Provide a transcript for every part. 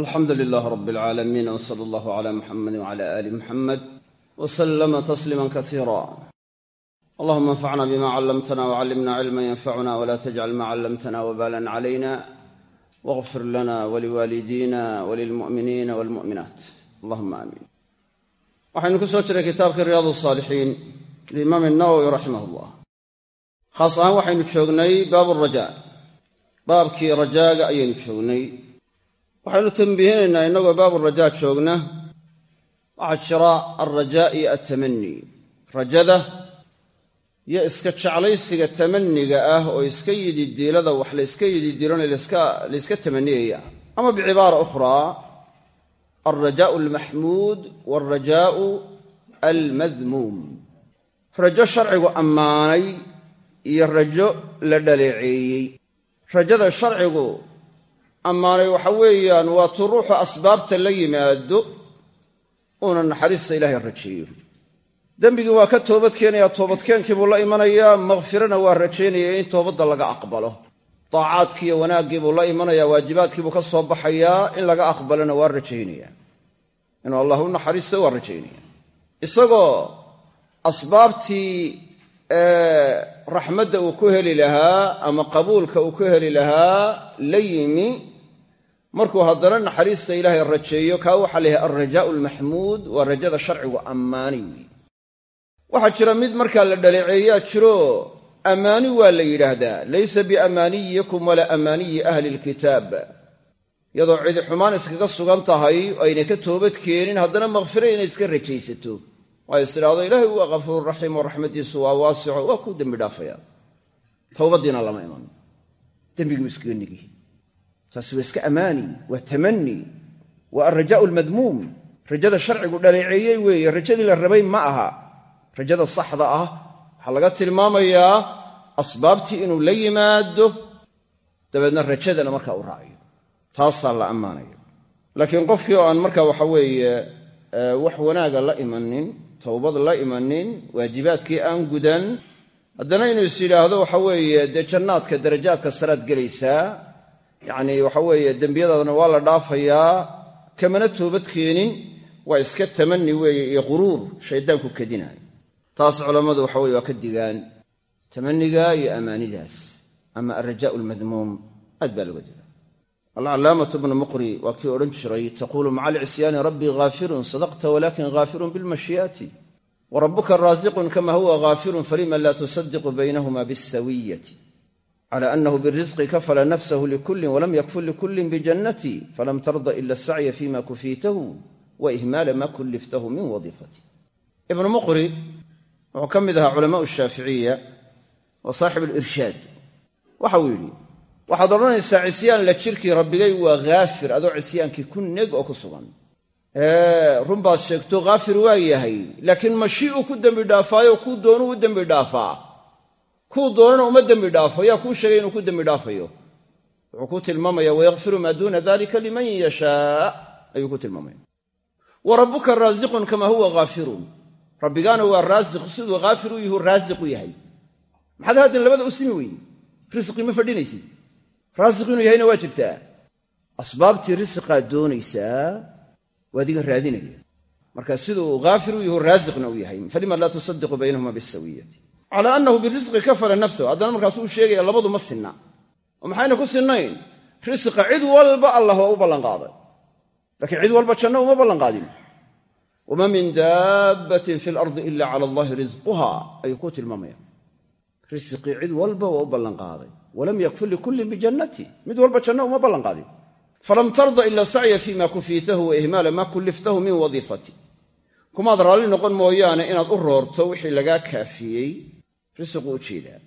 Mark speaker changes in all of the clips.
Speaker 1: alxamdu lilaah rab alcaalamiin w sala allahu cala muxamedi wcala aali muxamed w slama tasliima kasiira allahuma anfacna bima callamtana wcallimna cilma yanfacuna wla tajcal ma callamtana wbalan calayna wاغfir lana waliwaalidina walilmu'miniina walmu'minaat allahuma aamiin waxaynu ku soo jiray kitaabkii riyaad saalixiin liimaam nawowi raximah llah khaas ahaan waxaynu joognay baabu raja baabkii rajaaga ayaynu joognay waxaynu tambihinaynaa innagoo baabu rajaa joogna. Waxaa jira alrajaa iyo altamani rajada iyo iska jeclaysiga tamaniga ah oo iska yididiilada wax layska yididiilona layska tamaniyaya ama bicibaara ukhraa alrajaau almaxmuud waalrajaau almadmuum. Rajo sharcigu ammaanay iyo rajo la dhaleeceeyey. Rajada sharcigu ammaanay waxa weeyaan waa tuu ruuxu asbaabta la yimaado uuna naxariista ilaahay rajeeyo. Dembigii waa ka toobad keenayaa toobadkeenkii buu la imanayaa makfirana waa rajaynaya in toobadda laga aqbalo. Daacaadkiiyo wanaaggii buu la imanayaa waajibaadkii ka soo baxayaa in laga aqbalona waa rajaynaya. Inuu allah u naxariisto waa rajaynaya. Isagoo asbaabtii raxmadda uu ku heli lahaa ama qabuulka uu ku heli lahaa la yimi markuu haddana naxariista ilaahay rajeeyo kaa waxaa la yahay alrajaau almaxmuud waa rajada sharcigu ammaani. Weeye waxaa jira mid markaa la dhaleeceeyaa jiro ammaani waa la yidhaahdaa. Laysa biamaaniyikum walaa amaaniyi ahli lkitaab iyadoo cidi xumaan iskaga sugan tahay aynay ka toobad keenin haddana makfiro inay iska rajaysato. Waa is ilaahay waa kafuururaxiim oo raxmadiisu waa waasico waa kuu dembi dhaafaya. Towbaddiina lama iman. Dembigii iskaga nigi taasi waa iska ammaani waa tamani waa alrajaau almadmuum rajada sharcigu dhaleeceeyey weeye rajadii la rabay ma aha. Rajada saxda ah waxaa laga tilmaamayaa asbaabtii inuu la yimaado dabeedna rajadana markaa u raaciyo. Taasaa la ammaanaya laakiin qofkii oo aan markaa waxa weeye wax wanaaga la imanin towbad la imanin waajibaadkii aan gudan haddana inuu is yidhaahdo waxa weeye dee jannaadka darajaadka saraad gelaysaa yacnii waxa weeye dembiyadaadna waa la dhaafayaa kamana toobad keenin waa iska tamani weeye iyo quruur shayddaanku kadinaayo taas culammadu waxa weye waa ka digaan tamaniga iyo amaanidaas ama alrajaau almadmuum aad baa looga digaa. Alcallaamatu bnu muqri waa kii odhan jiray taquulu maca alcisyaani rabbii haafirun sadaqta walakin haafirun bilmashiyaati wa rabbuka raasiqun kama huwa haafirun falima laa tusadiqu baynahuma bisawiyati cala anahu birisqi kafala nafsahu likullin walam yakful likullin bijannati falam tarda ila asacya fima kufiitahu wa ihmaala ma kulliftahu min wadiifati ibnu muqri wuxuu ka mid ahaa culamaau shaaficiya wa saaxib alirshaad waxa uu yidhi waxaad odhanaysaa cisyaan la jirkii rabbigay waa haafir adoo cisyaankii ku neg oo ku sugan run baad sheegto haafir waa yahay laakiin mashii'u ku dembi dhaafaayo kuu doonuu u dembi dhaafaa kuu doonana uma dembi dhaafo yaa kuu sheegay inuu ku dembi dhaafayo? Wuxuu ku tilmaamaya wayakfiru maa duuna dalika liman yashaa. Ayuu ku tilmaamaya wa rabbuka raasiqun kama huwa haafirun rabbigaana waa raasiq siduu haafir u yahu raasiq u yahay. Maxaad haatan labada u simi weyne risqi ma fadhinaysid. Raasiq inuu yahayna waa jirtaa. Asbaabtii risqaad doonaysaa waa adiga raadinaya. Marka siduu haafir u yahu raasiqna u yahay. Falima laa tusadiqu baynahuma bisawiyati calaa annahu birisqi kafala nafsahu. Haddana markaasuu u sheegaya labadu ma sinna. Oo maxayna ku sinnayn? Risqa cid walba allah waa u ballanqaaday. Laakiin cid walba janno uma ballanqaadin. Wama min daabbatin fi lardi ila cala allahi risquha ayuu ku tilmaamaya. Risqii cid walba waa u ballanqaaday. Walam yakfur likullin bijannati mid walba janno uma ballanqaadin. Falam tarda ila sacya fima kufiitahu wa ihmaala ma kulliftahu min wadiifati. Kumaad raalli noqon mooyaane inaad u roorto wixii lagaa kaafiyey risiqu u jeedaa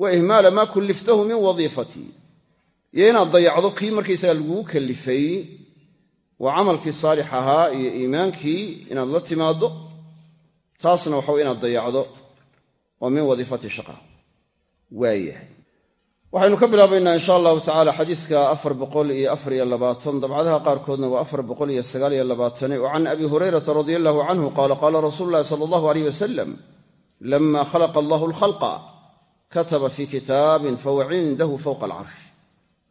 Speaker 1: wa ihmaala maa kulliftahu min wadiifati iyo inaad dayacdo kii markaysaga lagugu kallifay waa camalkii saalix ahaa iyo iimaankii inaad la timaaddo taasna waxaw inaad dayacdo waa min wadiifati shaqa waayahay waxaynu ka bilaabaynaa insha allahu tacala xadiiska afar boqol iyo afar iyo labaatan dabcadaha qaarkoodna waa afar boqol iyo sagaal iyo labaatane oo can abi hurayrata radia allahu canhu qaala qaala rasuulu llahi sala allahu aleyh wasalam lama khalaqa allahu alkhalqa kataba fii kitaabin fahuwa cindahu fowqa alcarsh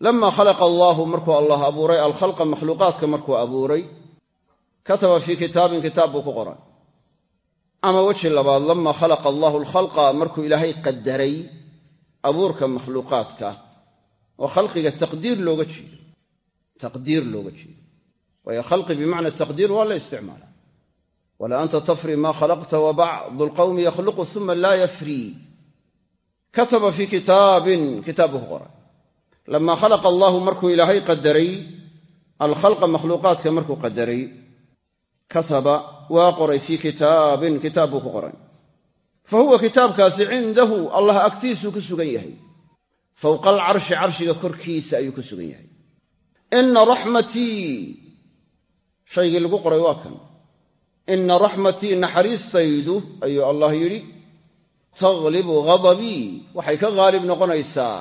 Speaker 1: lama khalaqa allaahu markuu allah abuuray alkhalqa makhluuqaadka markuu abuuray kataba fii kitaabin kitaab buu ku qoray ama weji labaad lama khalaqa allahu alkhalqa markuu ilaahay qadaray abuurka makhluuqaadka oo khalqiga taqdiir looga jeedo taqdiir looga jeedo wala anta tafri ma khalaqta wa bacdu lqawmi yakhluqu uma laa yafrii kataba fii kitaabin kitaab buu ku qoray lama khalaqa allahu markuu ilaahay qadaray alkhalqa makhluuqaadka markuu qadaray kataba waa qoray fii kitaabin kitaab buu ku qoray fa huwa kitaabkaasi cindahu allah agtiisuu ku sugan yahay fowqa alcarshi ina raxmatii naxariistaydu ayuu allah yidhi taglibu ghadabii waxay ka haalib noqonaysaa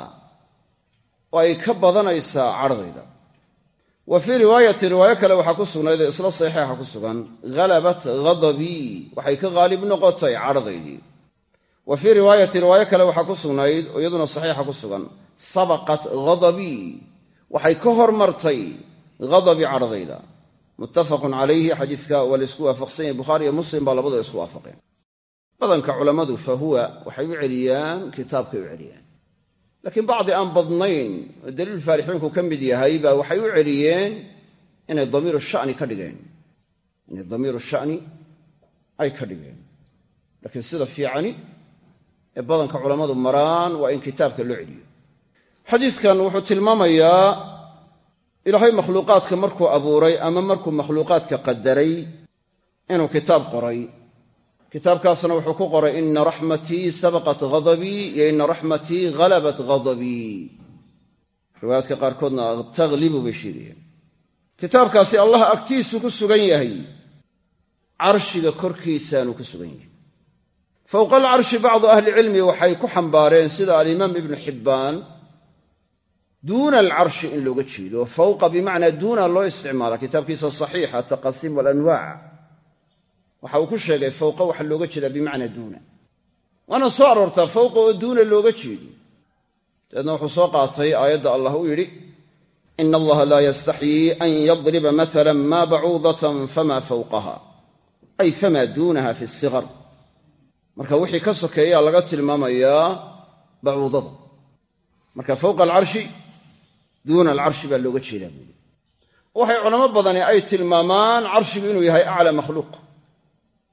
Speaker 1: oo ay ka badanaysaa cadhadayda. Wa fii riwaayati riwaayo kale waxaa ku sugnayd oo isla saxiixa ku sugan halabat ghadabii waxay ka haalib noqotay cadhadaydii wa fii riwaayati riwaayo kale waxaa ku sugnayd oo iyaduna saxiixa ku sugan sabaqat ghadabii waxay ka hormartay ghadabii cadhadayda muttafaqun calayhi xadiiska waa la isku waafaqsan yahay. Bukhaari iyo muslim baa labadua isku waafaqeen. Badanka culammadu fa huwa waxay u celiyaan kitaabkay u celiyaan. Laakiin bacdi aan badnayn oo daliil faalixiinku ka mid yahay baa waxay u celiyeen inay damiiru shani ka dhigeen. Inay damiiru shani ay ka dhigeen. Laakiin sida fiicani ee badanka culammadu maraan waa in kitaabka loo celiyo. Xadiiskan wuxuu tilmaamayaa ilaahay makhluuqaadka markuu abuuray ama markuu makhluuqaadka qadaray inuu kitaab qoray. Kitaabkaasna wuxuu ku qoray ina raxmatii sabaqat ghadabii iyo ina raxmatii halabat ghadabii riwaayaadka qaarkoodna taglibu bay sheegayeen kitaabkaasi allah agtiisu ku sugan yahay. Carshiga korkiisaanuu ku sugan yahay. Fowqa alcarshi bacdu ahlicilmi waxay ku xambaareen sida alimaam ibnu xibbaan duuna alcarshi in looga jeedo fowqa bimacnaa duuna loo isticmaala kitaabkiisa saxiixa ataqasiim walanwaac waxa uu ku sheegay fowqa waxaa looga jeedaa bimacnaa duuna waana soo aroortaa fowqa oo duuna looga jeedo dabeedna wuxuu soo qaatay aayadda allah uu yidhi ina allaha laa yastaxyii an yadriba maala ma bacuudatan fama fawqaha ay famaa duunaha fi sigar marka wixii ka sokeeyaa laga tilmaamayaa bacuudada marka fowqa alcarshi duuna alcarshi baa looga jeedaa buuli waxay culamo badani ay tilmaamaan carshigu inuu yahay aclaa makhluuq.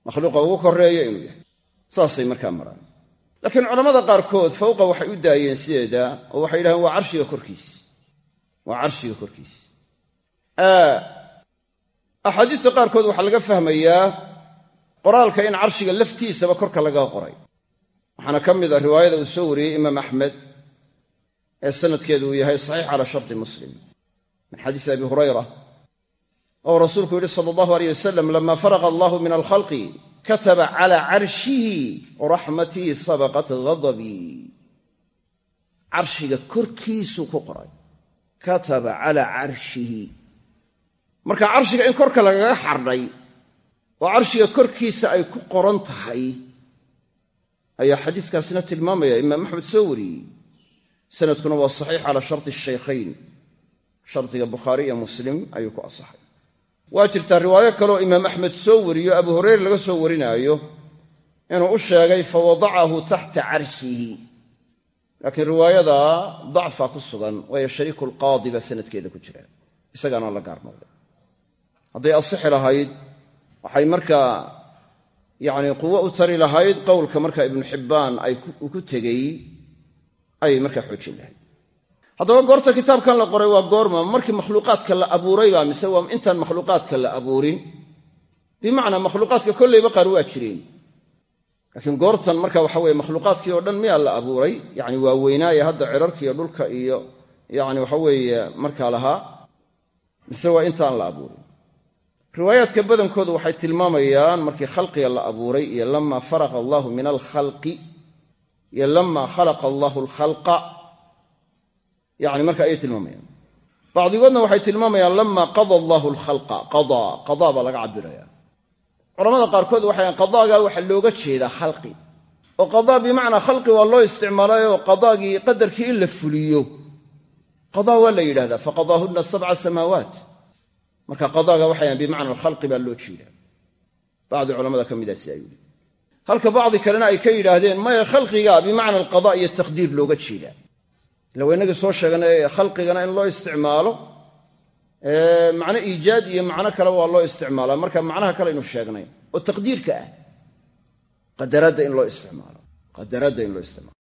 Speaker 1: Makhluuqa ugu koreeya inuu yahay. Saasay markaa maraan. Laakiin culammada qaarkood fowqa waxay u daayeen sideeda oo waxay yidhahdeen waa carshiga korkiis. Waa carshiga korkiis. Axaadiista qaarkood waxaa laga fahmayaa qoraalka in carshiga laftiisaba korka laga qoray. Waxaana ka mid a riwaayada uu soo wariyey imaam axmed ee sanadkeedu uu yahay saxiix calaa sharti muslim. Min xadiisi abi hurayra oo rasuulku yidhi sala allahu aleyh wasalam lama faraqa allahu min alkhalqi kataba calaa carshihi raxmatii sabaqat ghadabii carshiga korkiisuu ku qoray kataba calaa carshihi. Marka carshiga in korka lagaga xardhay oo carshiga korkiisa ay ku qoran tahay ayaa xadiiskaasina tilmaamaya imaam axmed soo wariyey sanadkuna waa saxiix calaa sharti shaykhayn. Shardiga bukhaari iyo muslim ayuu ku asaxay waa jirtaa riwaayo kaleoo imaam axmed soo wariyo abu hureyre laga soo warinaayo inuu u sheegay fa wadacahu taxta carshihi. Laakiin riwaayada dacfa ku sugan waayo shariiku baa sanadkeeda ku jira. Isagaana la gaar noqday hadday asixi lahayd waxay markaa yacni quwo u tari lahayd qowlka marka ibnu xibbaan uu ku tegey ayay markaa xoojin lahayd. Haddaba goorta kitaabkan la qoray waa goorma markii makhluuqaadka la abuuraybaa mise waa intaan makhluuqaadka la abuurin. Bimacnaa makhluuqaadka kolleyba qaar waa jireen. Laakiin goortan marka waxa weye makhluuqaadkii oo dhan miyaa la abuuray yacni waa weynaaye hadda cirarka iyo dhulka iyo yacni waxa weeye markaa lahaa mise waa intaan la abuurin. Riwaayaadka badankoodu waxay tilmaamayaan markii khalqiga la abuuray iyo lamaa faraqa allahu min alkhalqi iyo lamaa khalaqa allahu alkhalqa. Yani marka ayay tilmaamayaan. Bacdigoodna waxay tilmaamayaan lama qada allahu alkhalqa. Qadaa qadaa baa laga cabiraya culamada qaarkood waxay qadaagaa waxaa looga jeedaa khalqi. Oo qadaa bimacnaa khalqi waa loo isticmaalay oo qadaagii qadarkii in la fuliyo. Qadaa waa la yidhahdaa faqadaahunna sabca samaawaat. Marka qadaaga waxay bimacna alkhalqi baa loo jeedaa. Bacdi culamada ka mida sidaa yidhi halka bacdi kalena ay ka yidhaahdeen maya khalqiga bimacna alqada iyo taqdiir looga jeedaa ila waa inagii soo sheeganay khalqigana in loo isticmaalo macno iijaad iyo macno kaleba waa loo isticmaalaa. Marka macnaha kale aynu sheegnay oo taqdiirka ah qadaradda in loo isticmaalo qadaradda in loo isticmaalo.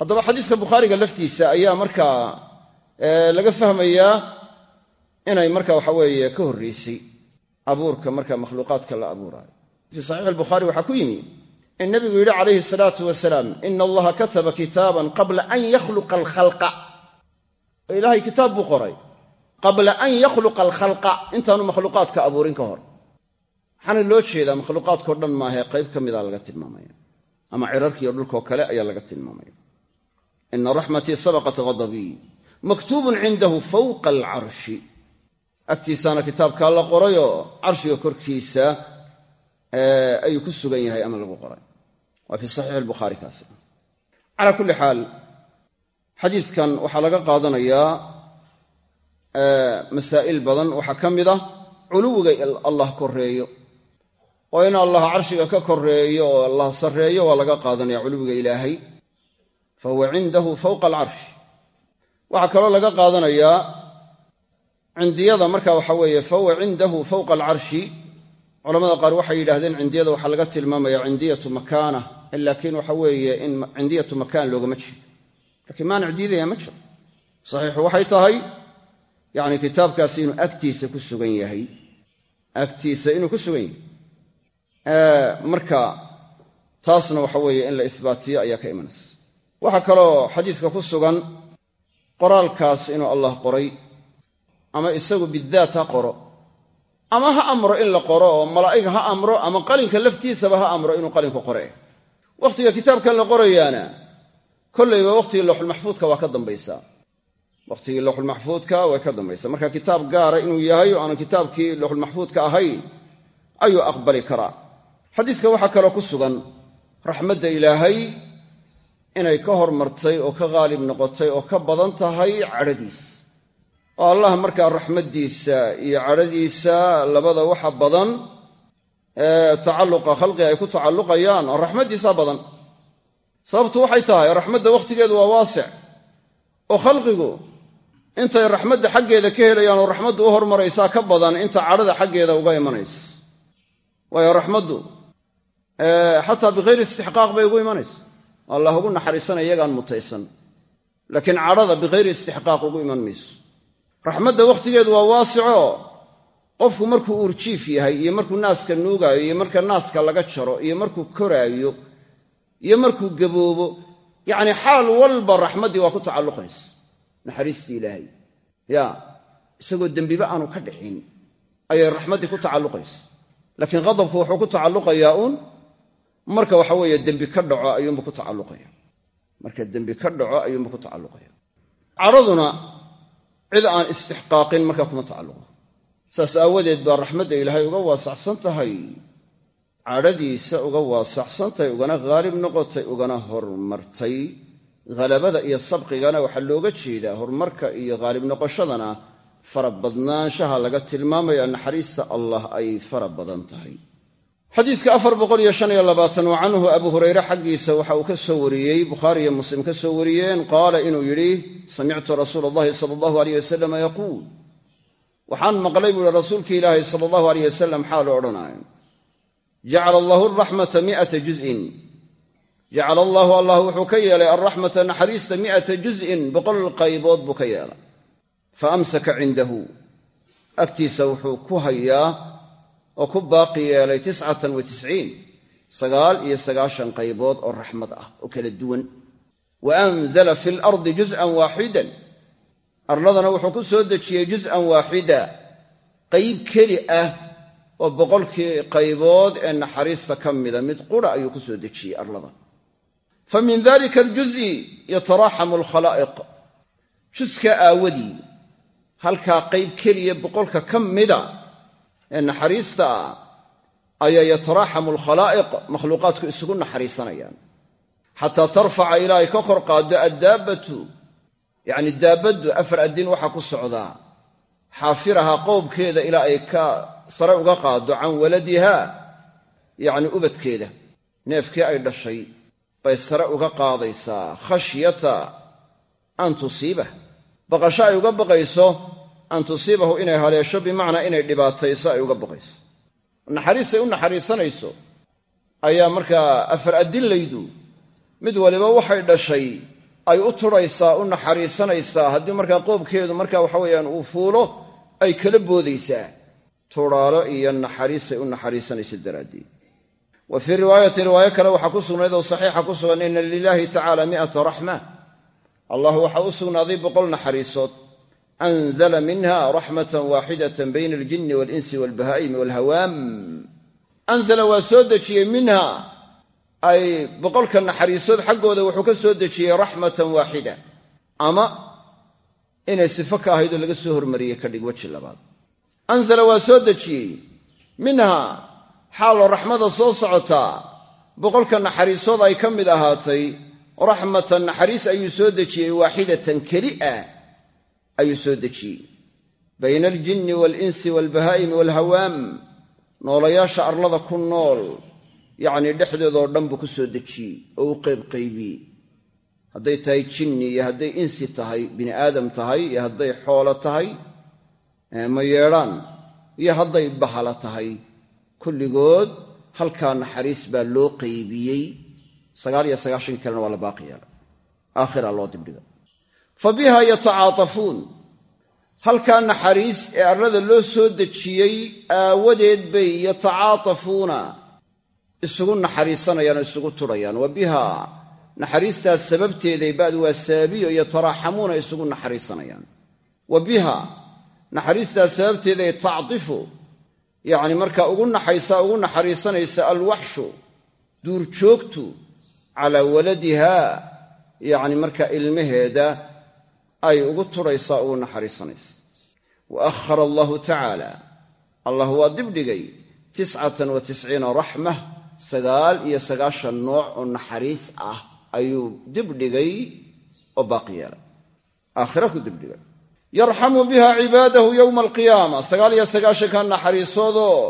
Speaker 1: Haddaba xadiiska bukhaariga laftiisa ayaa markaa laga fahmayaa inay marka waxa weeye ka horraysay abuurka marka makhluuqaadka la abuuraayo. Fii saxiixi albukhaari waxaa ku yimi in nabigu yidhi calayhi salaatu wasalaam ina allaha kataba kitaaban qabla an yakhluqa alkhalqa. Ilaahay kitaab buu qoray qabla an yakhluqa alkhalqa. Intaanu makhluuqaadka abuurin ka hor. Waxaana loo jeedaa makhluuqaadkao dhan maahae qayb ka mida laga tilmaamaya ama cirarkiiyo dhulkoo kale ayaa laga tilmaamaya. Ina raxmatii sabaqat ghadabii maktuubun cindahu fawqa alcarshi agtiisaana kitaabkaa la qorayoo carshiga korkiisa ayuu ku sugan yahay ama lagu qoray waa fii saxiixi albukhaari kaasi calaa kulli xaal xadiidkan waxaa laga qaadanayaa masaa'il badan. Waxaa ka mid ah culuwiga allah koreeyo oo in allah carshiga ka koreeyo oo allah sarreeyo waa laga qaadanaya culuwiga ilaahay. Fa huwa cindahu fawqa alcarshi. Waxaa kaloo laga qaadanayaa cindiyada. Marka waxa weeye fa huwa cindahu fawqa alcarshi. Culamada qaar waxay yidhahdeen cindiyada waxaa laga tilmaamaya cindiyatu makaana laakiin waxa weeye in cindiyatu makaan loogama jeedo laakiin maanic diidaya ma jiro. Saxiixu waxay tahay yacni kitaabkaasi inuu agtiisa ku sugan yahay. Agtiisa inuu ku sugan yahay. Marka taasna waxa weeye in la isbaatiyo ayaa ka imanaysa. Waxaa kaloo xadiiska ku sugan qoraalkaas inuu allah qoray ama isagu bidaat ha qoro ama ha amro in la qoro oo malaa'ig ha amro ama qalinka laftiisaba ha amro inuu qalinku qore wakhtiga kitaabkan la qorayaana kollayba wakhtigii lowxulmaxfuudka waa ka dambaysaa wakhtigii lowxulmaxfuudka way ka dambaysaa marka kitaab gaara inuu yahay oo aanu kitaabkii lowxulmaxfuudka ahayn ayuu aqbali karaa. Xadiiska waxaa kaloo ku sugan raxmadda ilaahay inay ka hormartay oo ka haalib noqotay oo ka badan tahay cadhadiis. Oo allah markaa raxmaddiisa iyo cadhadiisa labada waxa badan tacalluqa khalqiga ay ku tacalluqayaan oo raxmaddiisaa badan. Sababtu waxay tahay raxmadda wakhtigeedu waa waasic. Oo khalqigu intay raxmadda xaggeeda ka helayaan oo raxmaddu u hormaraysaa ka badan inta cadhada xaggeeda uga imanaysa. Waayo raxmaddu xataa bikhayri istixqaaq bay ugu imanaysa. Allah ugu naxariisanaya iyagaan mutaysan laakiin cadhada bikhayri istixqaaq ugu iman mayso. Raxmadda wakhtigeedu waa waasico qofku markuu uurjiif yahay iyo markuu naaska nuugaayo iyo marka naaska laga jaro iyo markuu koraayo iyo markuu gaboobo yacni xaal walba raxmaddii waa ku tacalluqaysa. Naxariistii ilaahay. Ya isagoo dembiba aanu ka dhicin ayay raxmaddii ku tacalluqaysa. Laakiin qadabku wuxuu ku tacalluqayaa uun marka waxa weeye dembi ka dhaco ayuunbu ku tacalluqaya marka dembi ka dhaco ayuunbu ku tacalluqaya cadhaduna cid aan istixqaaqin markaa kuma tacalluqo saas aawadeed baa raxmadda ilaahay uga waasacsan tahay. Cadhadiisa uga waasacsan tahay ugana haalib noqotay ugana hormartay. Halabada iyo sabqigana waxaa looga jeedaa horumarka iyo haalib noqoshadana. Fara badnaanshaha laga tilmaamaya naxariista allah ay fara badan tahay. Xadiidka afar wa canhu abu hurayre xaggiisa waxa uu ka soo wariyey bukhaari iyo muslim ka soo wariyeen qaala inuu yidhi samictu rasuula allahi sala allahu aleyh wasalama yaquul waxaan maqlay buu ihi rasuulki ilaahi sala allahu aleyh wasalam xaalu odhanaayo. Jacala allahu araxmata mi'ata juz'in. Jacala allahu allah wuxuu ka yeelay alraxmata naxariista mi'ata juz'in boqol qaybood buu ka yeelay. Fa amsaka cindahu. Agtiisa wuxuu ku hayaa oo ku baaqi yeelay tiscatan wa tisciin sagaal iyo sagaashan qaybood oo raxmad ah oo kala duwan. Wa anzala fi lardi juz'an waaxidan arladana wuxuu ku soo dejiyey juz'an waaxida qayb keli ah oo boqolkii qaybood ee naxariista ka mida. Mid qura ayuu ku soo dejiyey arlada. Fa min dalika aljuz'i yataraaxamu alkhalaa'iq. Juska aawadii halkaa qayb keliya boqolka ka mida ee naxariista ah ayaa yataraaxamu alkhalaa'iq makhluuqaadku isugu naxariisanayaan. Xataa tarfaca ilaa ay ka kor qaaddo addaabbatu yacni daabaddu afar addin waxaa ku socdaa xaafiraha qowbkeeda ilaa ay ka sare uga qaado can waladiha yacni ubadkeeda. Neefkii ay dhashay bay sare uga qaadaysaa. Khashyata an tusiibah. Baqasho ay uga baqayso an tusiibahu inay haleesho bimacnaa inay dhibaatayso ay uga baqayso. Naxariistay u naxariisanayso ayaa markaa afar adillaydu mid waliba waxay dhashay ay u turaysaa u naxariisanaysaa haddii markaa qoobkeedu markaa waxa weeyaan uu fuulo ay kala boodaysaa. Tudhaalo iyo naxariisay u naxariisanaysa daraaddeed. Wa fii riwaayati riwaayo kale waxaa ku sugnayd oo saxiixa ku sugan ina lilaahi tacaala mi'ata raxma. Allah waxaa u sugnaaday boqol naxariisood. Anzala minha raxmatan waaxidatan bayna aljinni waalinsi waalbahaa'imi waalhawaam anzala waa soo ay boqolka naxariisood xaggooda wuxuu ka soo dejiyey raxmatan waaxida ama inay sifo ka ahayd oo laga soo hormariyey ka dhig weji labaad. Anzala waa soo dejiyey minha xaaloo raxmada soo socotaa boqolka naxariisood ay ka mid ahaatay raxmatan naxariis ayuu soo dejiyey waaxidatan keli ah ayuu soo dejiyey. Bayna aljinni waalinsi waalbahaa'imi waalhawaam noolayaasha arlada ku nool yacnii dhexdoodoo dhan buu ku soo dejiyey oo u qaybqaybiyey hadday tahay jinni iyo hadday insi tahay bini aadam tahay iyo hadday xoolo tahay ma yeedhaan iyo hadday bahala tahay. Kulligood halkaa naxariis baa loo qaybiyey. Sagaal iyo sagaashan kalena waa la baaqi aakhiraa loo dibdhiga fa biha yatacaatafuun halkaa naxariis ee arlada loo soo dejiyey aawadeed bay yatacaatafuuna isugu naxariisanayaan oo isugu turhayaan wa biha naxariistaas sababteeday ba'du waa saabiyo yataraaxamuuna isugu naxariisanayaan. Wa biha naxariistaas sababteeday tacdifu yacni markaa ugu naxaysaa ugu naxariisanaysa alwaxshu duurjoogtu calaa waladiha yacni markaa ilmaheeda ay ugu turhaysaa ugu naxariisanaysa. Wa akhara allahu tacaala allah waa dibdhigay tiscatan wa tisciina raxmah sagaal iyo sagaashan nooc oo naxariis ah ayuu dibdhigay oo baaqi yeelay. Aakhira ku dibdhigay yarxamu biha cibaadahu yowma alqiyaama. Sagaal iyo sagaashanka naxariisoodoo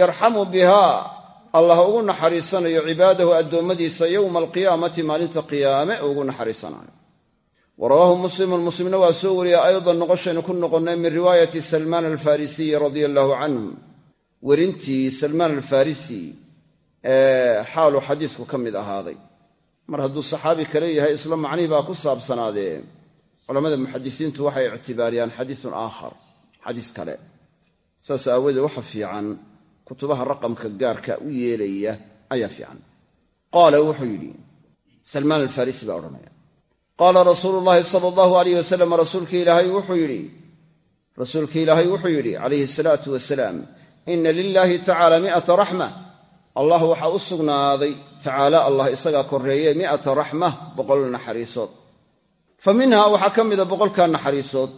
Speaker 1: yarxamu biha. Allah ugu naxariisanayo cibaadahu addoommadiisa yowma alqiyaamati maalinta qiyaame ugu naxariisanayo wa rawaahu muslimun muslimna waa soo wariyey aydan noqoshaynu ku noqonnay min riwaayati salmaan alfarisiyi radia allahu canhu werintii salmaan alfarisi xaaluu xadiisku ka mid ahaaday. Mar hadduu saxaabi kale yahay isla macnihii baa ku saabsanaadee. Culammada muxadisiintu waxay ictibaariyaan xadiisun aakhar xadiis kale. Saas aawoodee waxa fiican kutubaha raqamka gaarka u yeelaya ayaa fiican. Qaala wuxuu yidhi salmaan alfarisi baa odhanaya. Qaala rasuulu llaahi sala allahu alayh wasalam rasuulki ilaahay wuxuu yidhi rasuulki ilaahay wuxuu yidhi calayhi asalaatu wasalaam ina lilaahi tacaala mi'ata raxma allah waxaa u sugnaaday tacaala allah isagaa korreeye mi'ata raxma boqol naxariisood. Fa minhaa waxaa ka mida boqolkaa naxariisood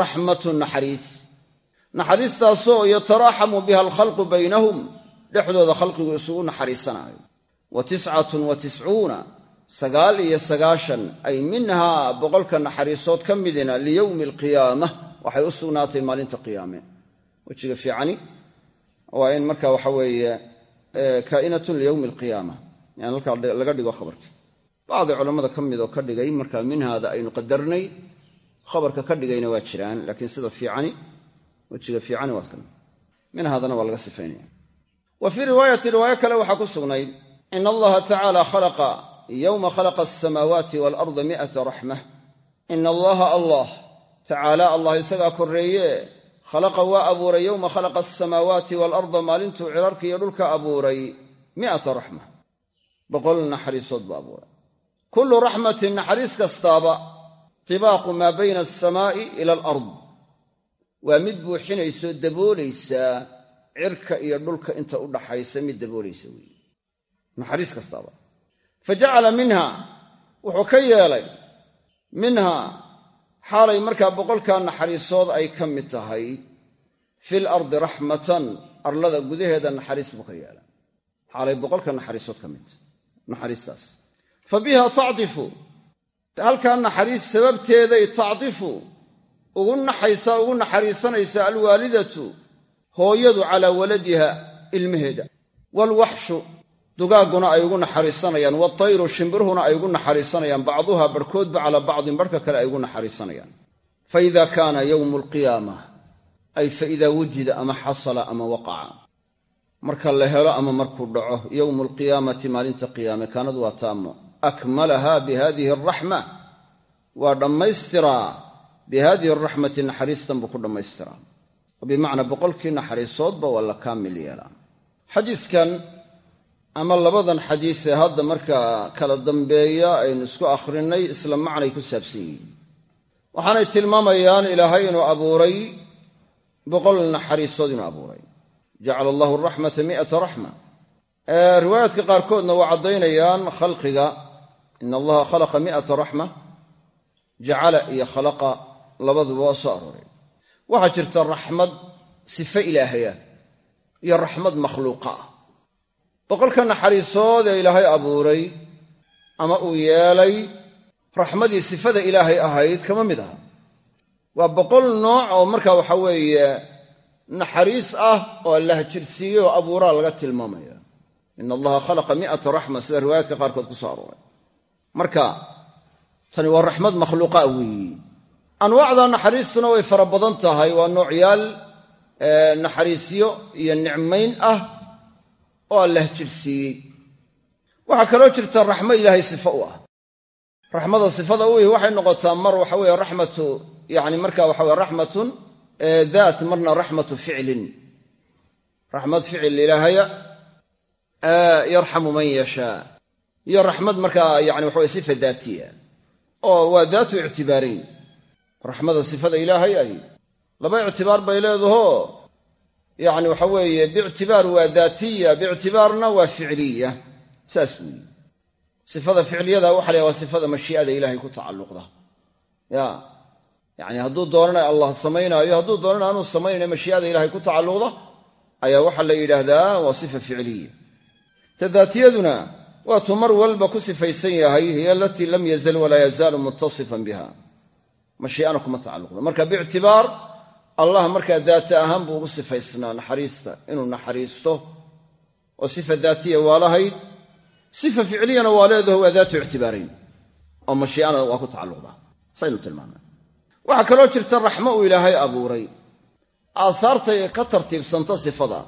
Speaker 1: raxmatun naxariis. Naxariistaasoo yataraaxamu biha alkhalqu baynahum dhexdooda khalqigu isugu naxariisanaayo. Wa tiscatun wa tiscuuna sagaal iyo sagaashan ay minhaa boqolka naxariisood ka midina liyowmi alqiyaama waxay u sugnaatay maalinta qiyaame. Wejiga fiicani waa in marka waxa weeye kaa'inatun liyowmi alqiyaama yani halkaa laga dhigo khabarkii bacdi culammada ka midoo ka dhigay marka minhaada aynu qadarnay khabarka ka dhigayna waa jiraan laakiin sida fiicani wejiga fiicani waa kan minhaadana waa laga sifaynaya wa fii riwaayati riwaayo kale waxaa ku sugnayd ina allaha tacaala khalaqa yowma khalaqa asamaawaati waalarda mi'ata raxmah ina allaha allah tacaala allah isagaa korreeye khalaqa waa abuuray yowma khalaqa asamaawaati waalarda maalintuu cirarka iyo dhulka abuuray mi'ata raxma boqol naxariisood buu abuuray kullu raxmatin naxariis kastaaba tibaaqu maa bayna alsamaa'i ila alard waa mid buuxinaysoo daboolaysaa cirka iyo dhulka inta u dhaxaysa mid daboolaysa weeye naxariis kastaaba fa jacala minha wuxuu ka yeelay minha xaalay markaa boqolkaa naxariisood ay ka mid tahay fil ardi raxmatan arlada gudaheeda naxariis buu ka yeelay xaalay boqolka naxariisood ka mid tahay naxariistaas. Fa biha tacdifu halkaa naxariis sababteeday tacdifu ugu naxaysaa ugu naxariisanaysaa alwaalidatu hooyadu calaa waladiha ilmaheeda. Waalwaxshu dugaagguna ay ugu naxariisanayaan watayru shimbiruhuna ay ugu naxariisanayaan bacduha barhkoodba calaa bacdin barhka kale ay ugu naxariisanayaan. Fa ida kaana yowmu alqiyaama ay fa idaa wujida ama xasala ama waqaca. Marka la helo ama markuu dhaco yowmu alqiyaamati maalinta qiyaame kaanadu waa taamo. Akmalaha bihadihi araxma waa dhammaystiraa bihadihi araxmati naxariistan buu ku dhammaystiraa oo bimacnaa boqolkii naxariisoodba waa la kaamil yeelaa. Xadiiskan ama labadan xadiis ee hadda markaa kala dambeeya aynu isku akhrinay isla macnay ku saabsan yihiin. Waxaanay tilmaamayaan ilaahay inuu abuuray boqol naxariisood inuu abuuray. Jacala allahu araxmata mi'ata raxma. Riwaayaadka qaarkoodna waa caddaynayaan khalqiga. In allaha khalaqa mi'ata raxma. Jacala iyo khalaqa labaduba waa soo arooray. Waxaa jirta raxmad sife ilaahaya iyo raxmad makhluuqa ah boqolka naxariisood ee ilaahay abuuray ama uu yeelay raxmadii sifada ilaahay ahayd kama mid aha. Waa boqol nooc oo marka waxa weeye naxariis ah oo allah jirsiiyey oo abuuraa laga tilmaamaya. Ina allaha khalaqa mi'ata raxma sida riwaayaadka qaarkood ku soo arooray. Marka tani waa raxmad makhluuqa weeyi. Anwaacda naxariistuna way fara badan tahay waa noocyaal naxariisyo iyo nicmayn ah oo allah jirsiiyey waxaa kaloo jirta raxmo ilaahay sifo u ah. Raxmada sifada u ihi waxay noqotaa mar waxa weeye raxmatu yani marka waxa weye raxmatun daat marna raxmatu ficlin. Raxmad ficil ilaahaya yarxamu man yashaa. Iyo raxmad markaa yani waxa weye sifa daatiya oo waa daatu ictibaarayn. Raxmada sifada ilaahay ahi laba ictibaar bay leedaho yani waxa weeye biictibaar waa daatiya biictibaarna waa ficliya. Saas weeye. Sifada ficliyada waxa la waa sifada mashii'ada ilaahay ku tacalluqda. Ya yani hadduu doonana allah samaynaayo hadduu doonana aanu samaynayna mashii'ada ilahay ku tacalluqda ayaa waxaa la yidhaahdaa waa sifa ficliya. Ta daatiyaduna waatuu mar walba ku sifaysan yahay hiya alatii lam yazal walaa yazaalu muttasifan biha. Mashii'ana kuma tacalluqda allah markaa daata ahaan buu ugu sifaysnaa naxariista inuu naxariisto oo sifa daatiya waa lahayd sifa ficliyana waa leedaho waa daatu ictibaarayn oo mashii'ana waa ku tacalluqdaa saynu tilmaanay waxaa kaloo jirta raxmo uu ilaahay abuuray. Aasaartay ka tartiibsanto sifada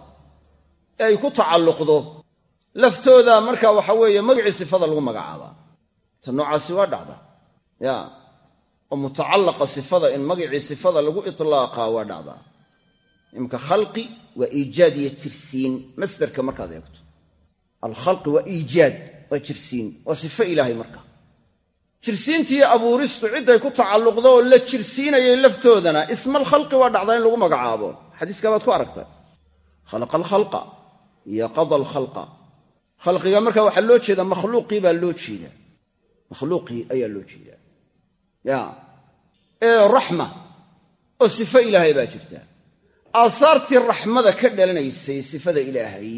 Speaker 1: ee ay ku tacalluqdo laftooda markaa waxa weeye magacii sifada lagu magacaabaa. Ta noocaasi waa dhacda ya oo mutacallaqa sifada in magacii sifada lagu itlaaqa waa dhacdaa. Imka khalqi waa iijaad iyo jirsiin masderka markaad eegto. Alkhalqi waa iijaad waa jirsiin waa sifo ilaahay marka. Jirsiintiiyo abuuristu cidday ku tacalluqdo oo la jirsiinayay laftoodana ismal khalqi waa dhacdaa in lagu magacaabo. Xadiiska baad ku aragtay. Khalaqa alkhalqa iyo qada alkhalqa. Khalqiga marka waxaa loo jeedaa makhluuqii baa loo jeedaa. Makhluuqii ayaa loo jeedaa. Ya ee raxma oo sifo ilaahay baa jirta. Aasaartii raxmada ka dhalanaysay sifada ilaahay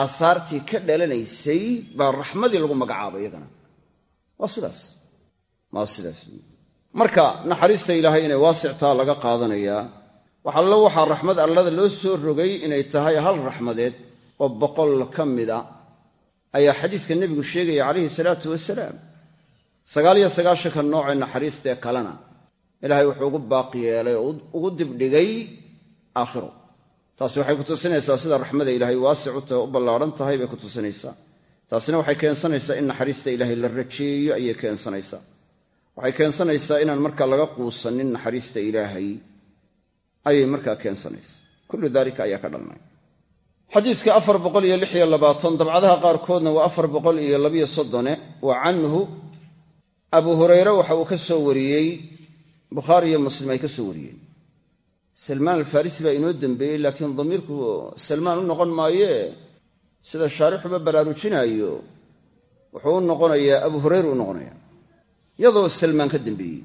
Speaker 1: aasaartii ka dhalanaysay baa raxmadii lagu magacaabay iyagana. Waa sidaas. Waa sidaas. Marka naxariista ilaahay inay waasictaa laga qaadanayaa waxallo waxaa raxmad allada loo soo rogay inay tahay hal raxmadeed oo boqol ka mida ayaa xadiiska nebigu sheegaya calayhi salaatu wasalaam. Sagaal iyo sagaashanka noocee naxariistaee kalena ilaahay wuxuu ugu baaqi yeelay oo ugu dibdhigay aakhiro. Taasi waxay ku tusinaysaa sida raxmada ilaahay waasic u tahay u ballaadhan tahay bay ku tusinaysaa. Taasina waxay keensanaysaa in naxariista ilaahay la rajeeyo ayay keensanaysaa. Waxay keensanaysaa inaan markaa laga quusanin naxariista ilaahay ayay markaa keensanaysaa. Kullu dalika ayaa ka dhalnay xadiiska afar boqol iyo lix iyo labaatan dabcadaha qaarkoodna waa afar boqol iyo labiyo soddone wa canhu abu hurayre waxa uu ka soo wariyey bukhaari iyo muslim ay ka soo wariyeen. Salmaan alfarisi baa inoo dembeeyey laakiin damiirku salmaan u noqon maayee sida shaarixuba baraarujinaayo wuxuu u noqonayaa abu hurayre u noqonaya iyadoo salmaan ka dembeeyey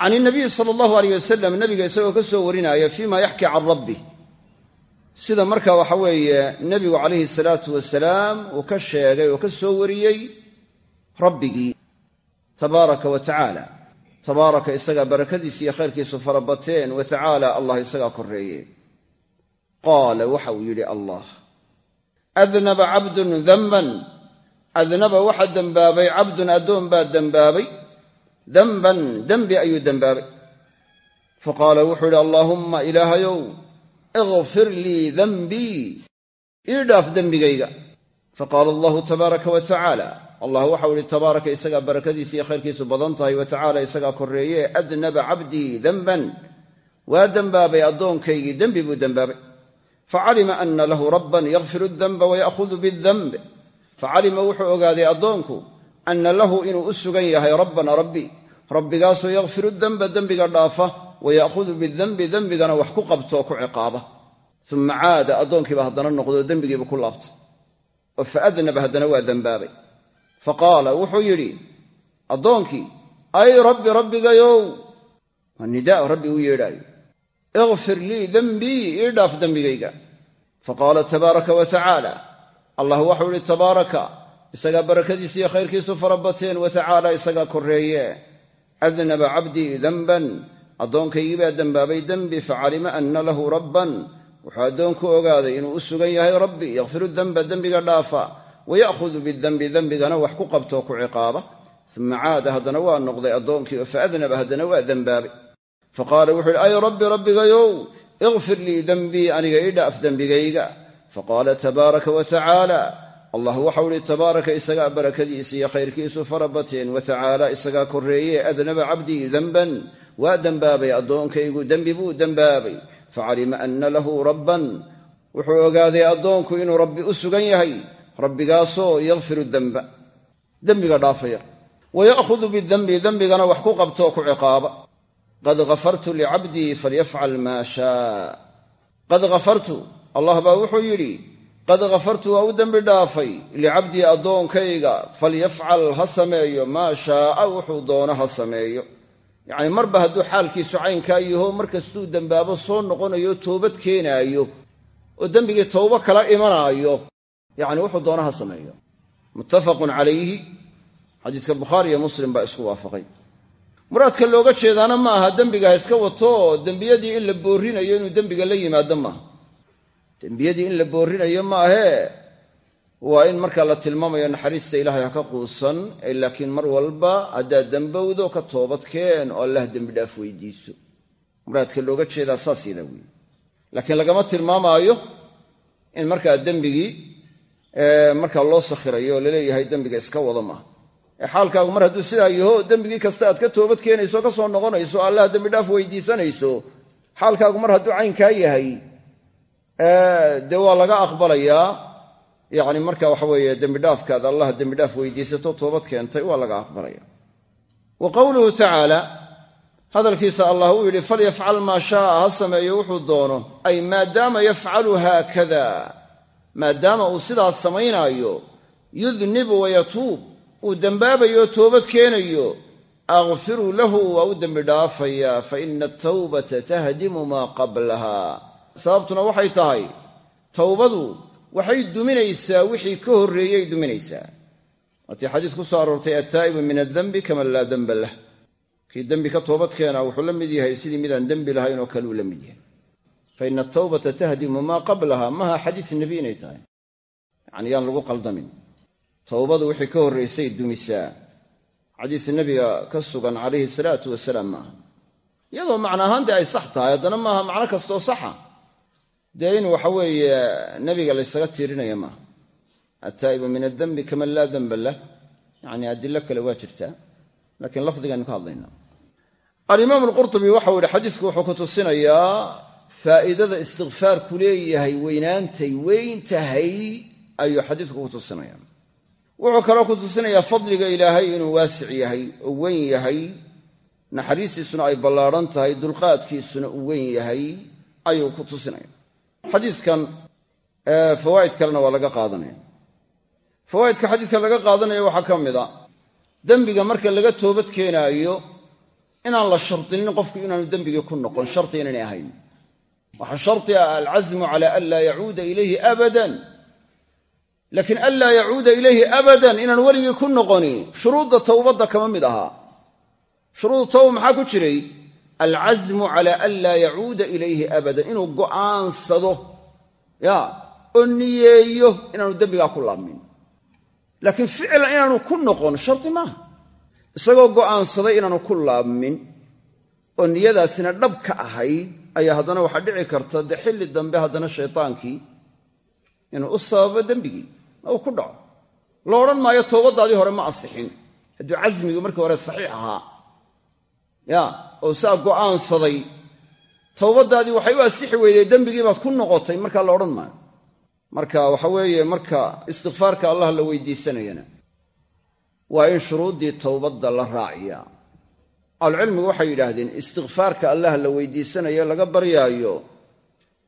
Speaker 1: can inabiyi sala allahu aleyh wasalam nebiga isagoo ka soo warinaya fii ma yaxki can rabbi. Sida marka waxa weeye nebigu calayhi salaatu wasalaam uu ka sheegay oo ka soo wariyey rabbigii tabaaraka wa tacaala tabaaraka isagaa barakadiisa iyo khayrkiisu farabateen wa tacaala allah isagaa korreeye qaala waxa uu yidhi allah adnaba cabdun danban adnaba waxa dembaabay cabdun addoon baa dembaabay danban dembi ayuu dembaabay faqaala wuxuu yidhi allaahumma ilaahayow ikfir lii danbii ii dhaaf dembigayga faqaala allahu tabaaraka wa tacaala allah waxau ihi tabaaraka isagaa barakadiisa iyo khayrkiisu badan tahay wa tacaala isagaa korreeye adnaba cabdii denban waa dembaabay addoonkaygii dembi buu dembaabay facalima ana lahu rabban yakfiru danba waya'hudu bidanb facalima wuxuu ogaaday addoonku anna lahu inuu u sugan yahay rabban rabbi. Rabbigaasoo yakfiru danba dembiga dhaafa waya'hudu bidanbi dembigana wax ku qabto ku ciqaaba. Uma caada addoonkiiba haddana noqdoo dembigiiba ku laabtay oo faadnaba haddana waa dembaabay faqaala wuxuu yidhi addoonkii ay rabbi rabbigayow. Waa nidaa rabbi uu yeedhaayo. Ikfir lii dembii ii dhaaf dembigayga faqaala tabaaraka wa tacaala. Allah waxau ihi tabaaraka isagaa barakadiisa iyo khayrkiisu farabateen wa tacaala isagaa korreeye. Adnaba cabdii denban addoonkaygii baa dembaabay dembi facalima anna lahu rabban. Wuxuu addoonku ogaaday inuu u sugan yahay rabbi yakfiru denba dembiga dhaafa waya'hudu bidenbi dembigana wax ku qabtoo ku ciqaaba uma caada haddana waa noqday addoonkii oo faadnaba haddana waa dembaabay faqaala wuxuu yidhi ay rabbi rabbigayow ikfir lii denbii aniga ii dhaaf dembigayga faqaala tabaaraka wa tacaala allah waxau ihi tabaaraka isagaa barakadiisa iyo khayrkiisu farabateen wa tacaala isagaa korreeye adnaba cabdii denban waa dembaabay addoonkaygu dembi buu dembaabay facalima anna lahu rabban wuxuu ogaaday addoonku inuu rabbi u sugan yahay rabbigaasoo yakfiru denba dembiga dhaafaya. Waya'hudu bidenbi dembigana wax ku qabtoo ku ciqaaba. Qad ghafartu licabdii falyafcal maa shaa qad ghafartu allah baa wuxuu yidhi qad ghafartu waa u dembi dhaafay. Licabdii addoonkayga falyafcal ha sameeyo maa shaaa wuxuu doono ha sameeyo. Yacni marba hadduu xaalkiisu caynkaa yaho markastuu dembaabo soo noqonayo toobad keenaayo oo dembigii towbo kala imanaayo yacni wuxuu doona ha sameeyo. Muttafaqun calayhi. Xadiiska bukhaari iyo muslim baa isku waafaqay. Muraadka looga jeedaana ma aha dembiga ha iska wato dembiyadii in la boorrinayo inuu dembiga la yimaado maaha dembiyadii in la boorrinayo maahee waa in markaa la tilmaamayo naxariista ilaahay ha ka quusan laakiin mar walba haddaad dembowdo ka toobadkeen oo allah dembi dhaaf weydiiso. Muraadka looga jeedaa saas yadaa laakiin lagama tilmaamaayo in markaa dembigii markaa loo sakhirayo la leeyahay dembiga iska wada maaha xaalkaagu mar hadduu sidaa yaho dembigii kasta aad ka toobad keenayso ka soo noqonayso allah dembi dhaaf weydiisanayso xaalkaagu mar hadduu caynkaa yahay dee waa laga aqbalayaa. Yacni marka waxa weeye dembidhaafkaad allah dembidhaaf weydiisato toobad keentay waa laga aqbalaya. Wa qowluhu tacaala hadalkiisa allah uu yidhi falyafcal maa shaaa ha sameeyo wuxuu doono ay maadaama yafcalu haakada maadaama uu sidaas samaynaayo yudnibu wayatuub uu dembaabayo toobad keenayo akfiru lahu waa u dembi dhaafayaa fa ina atawbata tahdimu maa qablaha. Sababtuna waxay tahay towbadu waxay duminaysaa wixii ka horreeyey duminaysaa. Waatii xadiis ku soo aroortay attaa'ibu min addenbi kaman laa denba lah. Kii dembi ka toobadkeena wuxuu la mid yahay sidii midaan dembi lahayn oo kale uu la mid yahay fa ina atawbata tahdimu maa qablaha maha xadiis nebi inay tahay yacni yaan lagu qaldamin towbadu wixii ka horraysay dumisaa xadiis nebiga ka sugan calayhi salaatu wasalaam maaha iyadoo macna ahaan dee ay sax tahay haddana maaha macno kastoo saxa dee in waxa weeye nebiga laysaga tiirinaya maaha attaa'ibu min addenbi kaman laa denba lah yacni adilo kale waa jirtaa laakiin lafdigaynu ka hadlaynaa alimaam alqurtubi waxau faa'iidada istikfaarku leeyahay weynaantay weyn tahay ayuu xadiisku ku tusinaya wuxuu kaloo ku tusinayaa fadliga ilaahay inuu waasic yahay oo weyn yahay naxariistiisuna ay ballaadhan tahay dulqaadkiisuna uu weyn yahay ayuu ku tusinaya xadiiskan fawaa'id kalena waa laga qaadanaya. Fawaa'idka xadiiska laga qaadanaya waxaa ka mid a dembiga marka laga toobad keenaayo inaan la shardinin qofku inaanu dembigii ku noqon sharti inaynay ahayn waxaa sharti ah alcasmu cala an laa yacuuda ilayhi abadan. Laakiin anlaa yacuuda ilayhi abadan inaan weligii ku noqoni shuruudda towbadda kama mid ahaa shuruudu tawba maxaa ku jiray? Alcasmu cala an laa yacuuda ilayhi abadan inuu go'aansado ya oo niyeeyo inaanu dembigaa ku laabmin. Laakiin ficlan inaanu ku noqon shardi maaha. Isagoo go'aansaday inaanu ku laabmin oo niyadaasina dhab ka ahayd ayaa haddana waxaa dhici karta dee xilli dambe haddana shaytaankii inuu u sababo dembigii uu ku dhaco. La odhan maayo toobaddaadii hore ma asixin. Hadduu casmigu markii hore saxiix ahaa ya oo saa go'aansaday towbaddaadii waxay u asixi weyday dembigii baad ku noqotay markaa la odhan maayo. Marka waxa weeye marka istikfaarka allah la weydiisanayana waa in shuruuddii towbadda la raaciyaa ahlucilmigu waxay yidhaahdeen istikfaarka allah la weydiisanayo laga baryaayo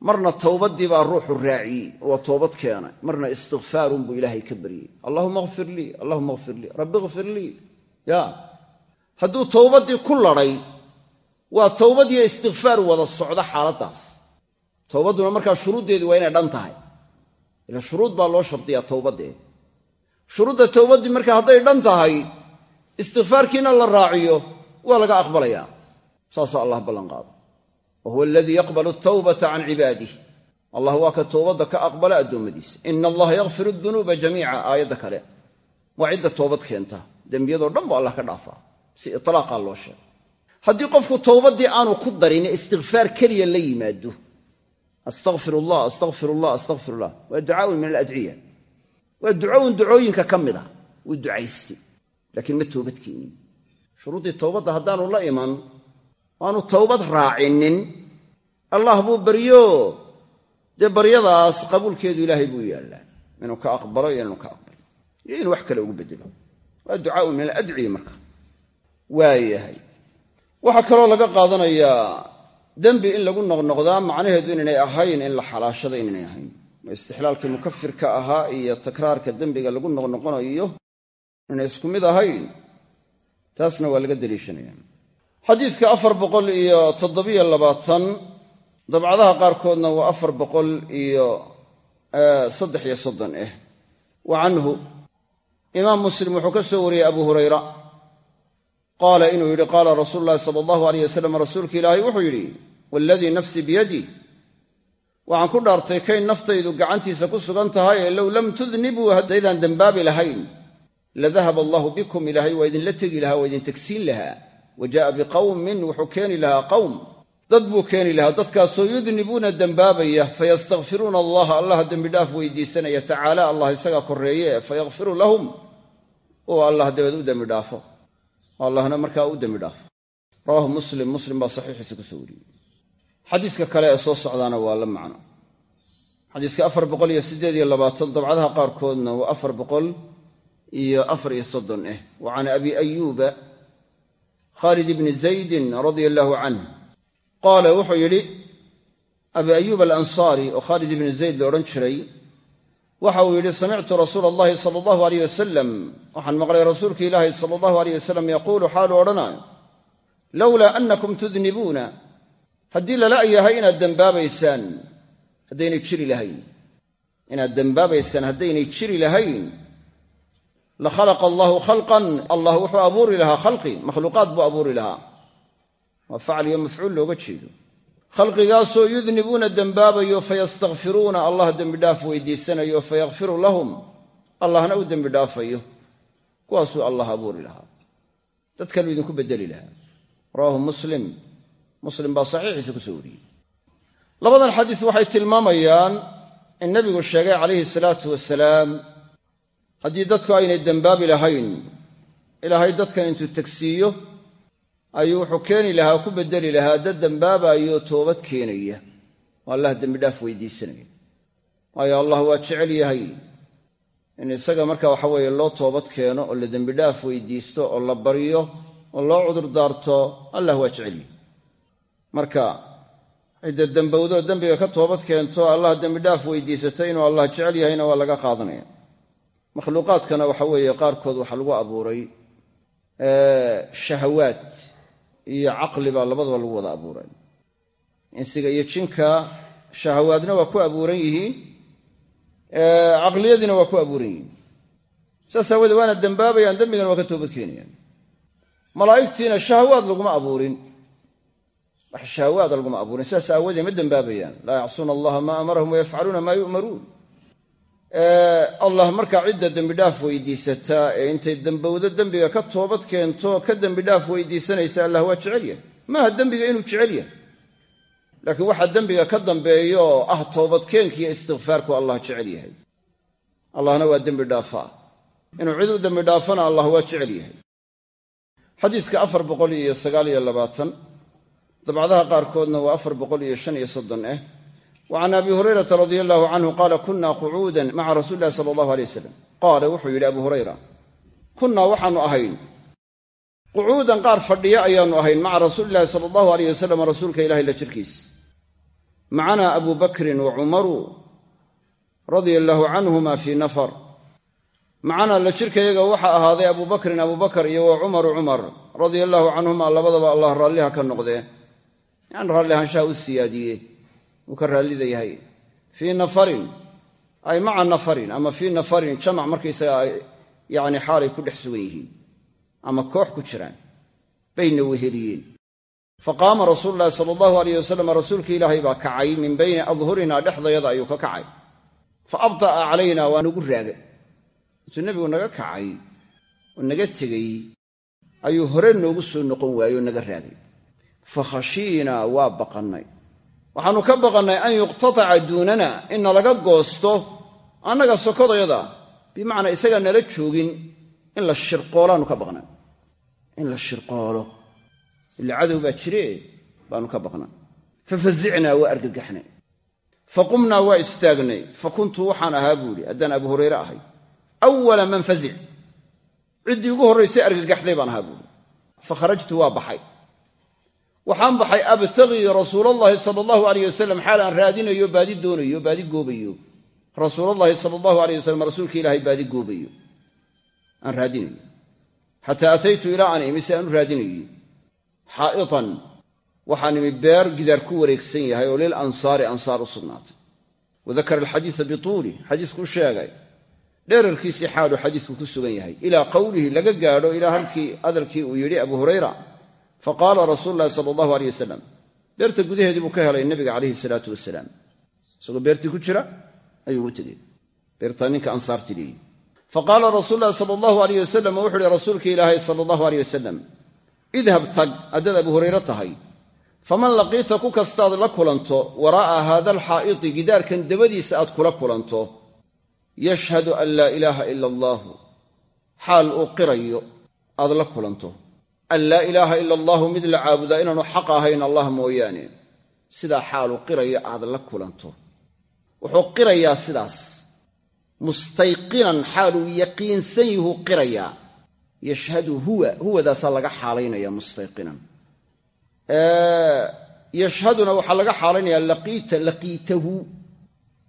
Speaker 1: marna towbaddii baa ruuxu raaciyey oo toobad keenay marna istikfaarun buu ilaahay ka baryey allahuma kfir lii allahuma kfir lii rabbi kfir lii. Ya hadduu towbaddii ku ladhay waa towbadiyo istikfaar wada socda xaaladdaas. Towbadduna markaa shuruuddeedu waa inay dhan ila shuruud baa loo shardiyaa towbaddee shuruudda towbaddii marka hadday dhan tahay istikfaarkiina la raaciyo waa laga aqbalayaa saasaa allah ballanqaada wa huwa aladii yaqbalu atawbata can cibaadih allah waa ka towbadda ka aqbala addoommadiisa. Ina allaha yakfiru dunuuba jamiica aayadda kale. Waa cidda toobad keenta. Dembiyadoo dhan bu allah ka dhaafaa si itlaaqaa loo sheegay. Haddii qofku towbaddii aanu ku darin istikfaar keliya la yimaado. Astaqfir allah astaqfir allah astaqfir allah waa ducaaun min aladciya. Waa ducown ducooyinka ka mid a wuu ducaystay laakiin ma toobadkeenin shuruuddii towbadda haddaanu la iman aanu towbad raacinin. Allah buu baryo dee baryadaas qabuulkeedu ilaahay buu yaallaa inuu ka aqbalo iyo inuu ka aqbalo. Iyo inuu wax kale ugu bedelo waa ducaaun min aladciya marka. Waayahay waxaa kaloo laga qaadanayaa dembi in lagu noqnoqdaa macnaheedu inaynay ahayn in la xalaashada inaynay ahayn. Oo istixlaalkii mukafirka ahaa iyo takraarka dembiga lagu noqnoqonayo inay isku mid ahayn taasna waa laga deliishanaya xadiidka afar boqol iyo toddobiyo labaatan dabcadaha qaarkoodna waa afar boqol iyo saddex iyo soddon ah wa canhu imaam muslim wuxuu ka soo wariyey abu hurayra. Qaala inuu yidhi qaala rasuulu llahi sala allahu aleyh wasalam rasuulka ilaahay wuxuu yidhi waaladii nafsii biyadih waxaan ku dhaartay kay naftaydu gacantiisa ku sugan tahay ee low lam tudnibuu haddaydaan dembaabi lahayn ladahaba allahu bikum ilaahay waa idinla tegi lahaa waa idin tegsiin lahaa. Wa jaa'a biqawmin wuxuu keeni lahaa qowm dad buu keeni lahaa dadkaasoo yudnibuuna dembaabaya fayastakfiruuna allaha allah dembidhaaf weydiisanaya tacaala allah isagaa korreeye fayakfiru lahum oo allah dabeed u dembidhaafo allahna markaa u dembi dhaafo. Rawaahu muslim muslim baa saxiixiisa ku soo wariyey. Xadiiska kale ee soo socdaana waa la macno iyo afar iyo soddon ah wa can abi ayuuba khaalid ibni zaydin radia allaahu canh qaala wuxuu yidhi abi ayuub alansaari oo khaalid ibni zayd la odhan jiray waxa uu yidhi samictu rasuula allahi sala allahu aleyh wasalam waxaan maqlay rasuulka ilaahi sala allahu aleyh wasalam yaquulu xaalu odhanaayo lowlaa annakum tudnibuuna haddii lala yahay inaad dembaabaysaan haddaynay jiri lahayn. Inaad dembaabaysaan haddaynay jiri lahayn la khalaqa allahu khalqan. Allah wuxuu abuuri lahaa khalqi. Makhluuqaad buu abuuri lahaa. Waa facliyo mafcuul looga jeedo. Khalqigaasoo yudnibuuna dembaabayo fayastakfiruuna allah dembidhaaf weydiisanayo fayakfiru lahum. Allahna u dembidhaafayo kuwaasuu allah abuuri lahaa. Dad kaluu idinku bedeli lahaa. Rawaahu muslim. Muslim baa saxiixiisa ku soo wariyey. Labadan xadiis waxay tilmaamayaan in nebigu sheegay calayhi salaatu wasalaam haddii dadku aynay dembaabi lahayn ilaahay dadkan intuu tegsiiyo ayuu wuxuu keeni lahaa ku beddeli lahaa dad dembaabaayoo toobad keenaya. Oo allah dembidhaaf weydiisanaya. Waayo allah waa jecel yahay in isaga marka waxa weeye loo toobad keeno oo la dembidhaaf weydiisto oo la baryo oo loo cudur daarto allah waa jecel yahay. Marka cidda dembowdoo dembiga ka toobad keento allah dembidhaaf weydiisatay inuu allah jecel yahayna waa laga qaadanaya makhluuqaadkana waxa weeye qaarkood waxaa lagu abuuray shahawaad iyo caqli baa labadaba lagu wada abuuray. Insiga iyo jinka shahawaadna waa ku abuuran yihiin caqliyadiina waa ku abuuran yihiin saas aawoodee waana dembaabayaan dembigana waa ka toobad keenayaan. Malaa'igtiina shahawaad laguma abuurin. Wax shahawaada laguma abuurin. Sidaas aawoodee ma dembaabayaan laa yacsuuna allaha maa amarahum wayafcaluuna maa yu'maruun allah markaa cidda dembidhaaf weydiisataa ee intay dembowdo dembiga ka toobad keento ka dembidhaaf weydiisanaysa allah waa jecel yahay. Maaha dembiga inuu jecel yahay. Laakiin waxaa dembiga ka dambeeyo oo ah toobadkeenkiiyo istikfaarku allah jecel yahay. Allahna waa dembi dhaafaa. Inuu cid u dembi dhaafana allah waa jecel yahay. Xadiiska afar boqol iyo sagaal iyo labaatan dabcadaha qaarkoodna waa afar boqol iyo shan iyo soddon ah wa can abi hurayrata radia allahu canhu qaala kunna qucuudan maca rasuuli illahi sala allahu alay wasalam qaala wuxuu yidhi abu hurayra kunnaa waxaanu ahayn qucuudan qaar fadhiya ayaannu ahayn maca rasuuli illahi sala allahu aleyh wasalam rasuulka ilahay la jirkiis macanaa abu bakrin wa cumaru radia allaahu canhuma fii nafar macanaa la jirkayaga waxaa ahaaday abu bakrin abu bakar iyo wa cumaru cumar radia allaahu canhuma labadaba allah raalliha ka noqdee yani raalli ahaanshaha u siyaadiye wuu ka raallida yahay. Fii nafarin ay maca nafarin ama fii nafarin jamac markaysaga yani xaalay ku dhex sugan yihiin ama koox ku jiraan bayna weheliyeen faqaama rasuulu llahi sala allahu aleyh wasalam rasuulkii ilaahay baa kacay min bayni adhurinaa dhexdayada ayuu ka kacay. Fa abda'a calayna waa nagu raagay. Intuu nebigu naga kacay oo naga tegey ayuu hore noogu soo noqon waayey oo naga raagay. Fa khashiinaa waa baqannay waxaannu ka baqannay an yuqtataca duunana in nalaga goosto annaga sokodayada bimacnaa isagaa nala joogin in la shirqoolaannu ka baqnay in la shirqoolo. Ila cadow baa jire baanu ka baqnay fa fazicnaa waa argagaxnay. Fa qumnaa waa istaagnay. Fa kuntu waxaan ahaa buuhi haddaan abu hurayre ahay. Awala man fazic ciddii ugu horraysay argagaxday baan ahaa buuhi fa kharajtu waa baxay waxaan baxay abtagii rasuulallaahi sala allahu aleyh wasalam xaal aan raadinayo baadi doonayo baadi goobayo. Rasuulallaahi sala allahu aleyh wasalam rasuulka ilaahay baadi goobayo. Aan raadinayo. Xataa ataytu ilaa aan imi si aan u raadinayey xaa'itan waxaan imi beer gidaar ku wareegsan yahay oo lil ansaari ansaar u sugnaatay. Wa dakara alxadiisa bituulih xadiiskuu sheegay. Dheerarkiisii xaaluu xadiisku ku sugan yahay. Ilaa qowlihi laga gaadho ilaa halkii hadalkii uu yidhi abu hurayra faqaala rasuulu llahi sala allahu aleyh wasalam beerta gudaheedii buu ka helay nebiga calayhi salaatu wasalaam isagoo beertii ku jira ayuu ugu tegey. Beertaa ninka ansaarti leeyihi faqaala rasuulu llahi sala allahu aleyh wasalam oo wuxu uhi rasuulka ilaahay sala allahu aleyh wasalam idhab tag haddaad abu hurayre tahay. Faman laqiita ku kastaad la kulanto waraa'a haada alxaa'iti gidaarkan dabadiisa aad kula kulanto yashhadu an laa ilaaha ila allaahu xaal uu qirayo aad la kulanto an laa ilaaha ila allaahu mid la caabudaa inaanu xaq ahayn allah mooyaane. Sidaa xaaluu qirayo aad la kulanto. Wuxuu qirayaa sidaas. Mustayqinan xaaluu yaqiinsan yuhuu qirayaa yashhadu huwa huwadaasaa laga xaalaynaya mustayqinan. Yashhaduna waxaa laga xaalaynayaa laqiita laqiitahu.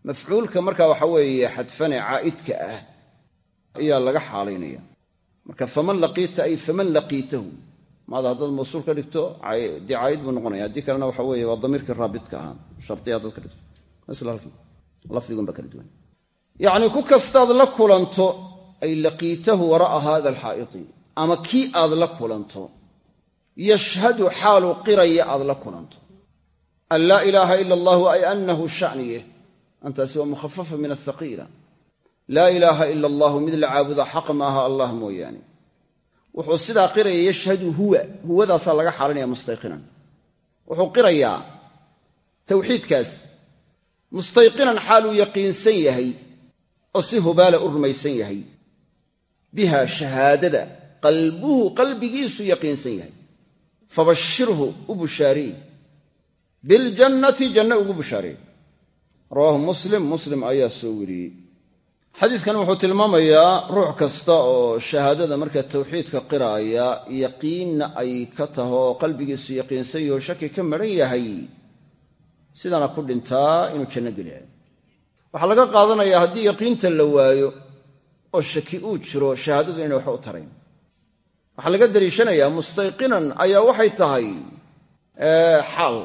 Speaker 1: Mafcuulka marka waxa weeye xadfane caa'idka ah ayaa laga xaalaynaya. Marka faman laqiita ay faman laqiitahu maada haddaad mawsuul ka dhigto dee buu noqonaya. Haddii kalena waxa weeye waa damiirkii raabidka ahaa. Shardiya haddaad dhigto. Isla halkii. Lafdigunba kala duwan yacni ku kastaad la kulanto ay laqiitahu wara'a hada alxaa'iti ama kii aad la kulanto yashhadu xaaluu qiraya aad la kulanto. An laa ilaaha ila allahu ay annahu shaniye. Antaasi waa mukhafafa min athaqiila laa ilaaha ila allahu mid la caabuda xaq maaha allah mooyaane wuxuu sidaa qiraya yashhadu huwa huwadaasaa laga xaalanaya mustayqinan. Wuxuu qirayaa tawxiidkaas. Mustayqinan xaaluu yaqiinsan yahay oo si hubaala u rumaysan yahay. Biha shahaadada qalbuhu qalbigiisu yaqiinsan yahay. Fabashirhu u bushaarey biljannati janno ugu bushaarey rawaahu muslim muslim ayaa soo wariyey xadiidkan wuxuu tilmaamayaa ruux kasta oo shahaadada marka tawxiidka qiraaya yaqiinna ay ka taho oo qalbigiisu yaqiinsan yaho shaki ka maran yahay. Sidana ku dhintaa inuu janno geliayo waxaa laga qaadanayaa haddii yaqiinta la waayo oo shaki uu jiro shahaadadu inay waxba u tarayn. Waxaa laga daliishanayaa mustayqinan ayaa waxay tahay xaal.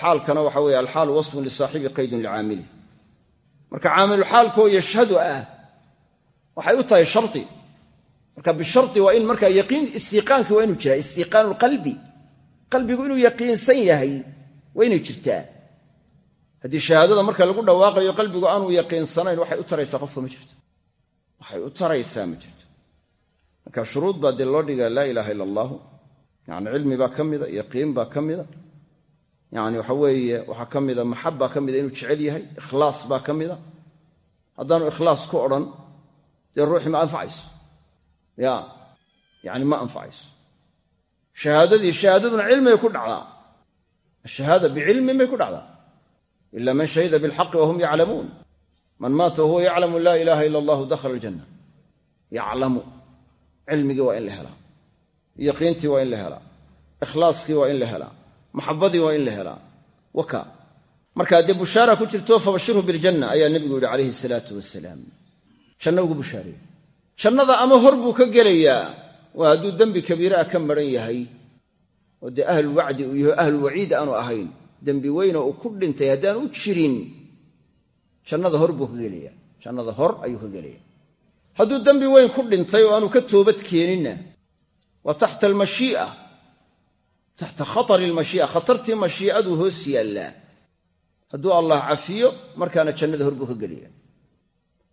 Speaker 1: Xaalkana waxa weeye alxaalu wasfun lisaaxibi qaydun licaamili marka caamilulxaalkoo yashhadu ah waxay u tahay shardi marka bishardi waa in markaa yaqiin istiiqaankii waa inuu jiraa istiiqaanu qalbigu inuu yaqiinsan yahay waa inay jirtaa. Haddii shahaadada marka lagu dhawaaqayo qalbigu aanu yaqiinsanayn waxay u taraysaa qofka ma jirto. Waxay u taraysaa ma jirto. Marka shuruud baa dee loo dhigaa laa ilaaha ila allahu yani cilmi baa ka mida yaqiin baa ka mida yani waxa weeye waxaa ka mida maxaba ka mida inuu jecel yahay ikhlaas baa ka mida. Haddaanu ikhlaas ku odhan dee ruuxii ma anfacayso. Ya yani ma anfacayso. Shahaadadii shahaadaduna cilmibay ku dhacdaa. Ashahaada bicilmin bay ku dhacdaa. Ila man shahida bilxaqi wahum yaclamuun. Man maata wahuwa yaclamu laa ilaaha ila allahu dakhala aljanna. Yaclamu. Cilmigii waa in la helaa. Yaqiintii waa in la helaa. Ikhlaaskii waa in la helaa maxabadii waa in la helaa. Waka. Markaa dee bushaara ku jirto fabashirhu biljanna ayaa nebigu yidhi calayhi salaatu wasalaam janno ugu bushaareeye jannada ama hor buu ka gelayaa. Waa hadduu dembi kabiire ah ka maran yahay oo dee ahlulwacdi uu yaho ahlulwaciid aanu ahayn dembi weyno uu ku dhintay haddaan u jirin. Jannada hor buu ka gelaya jannada hor ayuu ka gelaya hadduu dembi weyn ku dhintay oo aanu ka toobad keeninna waa taxta almashii'a taxta khatari almashii'a khatartii mashii'aduu hoos yaallaa hadduu allah cafiyo markaana jannada hor buu ka gelaya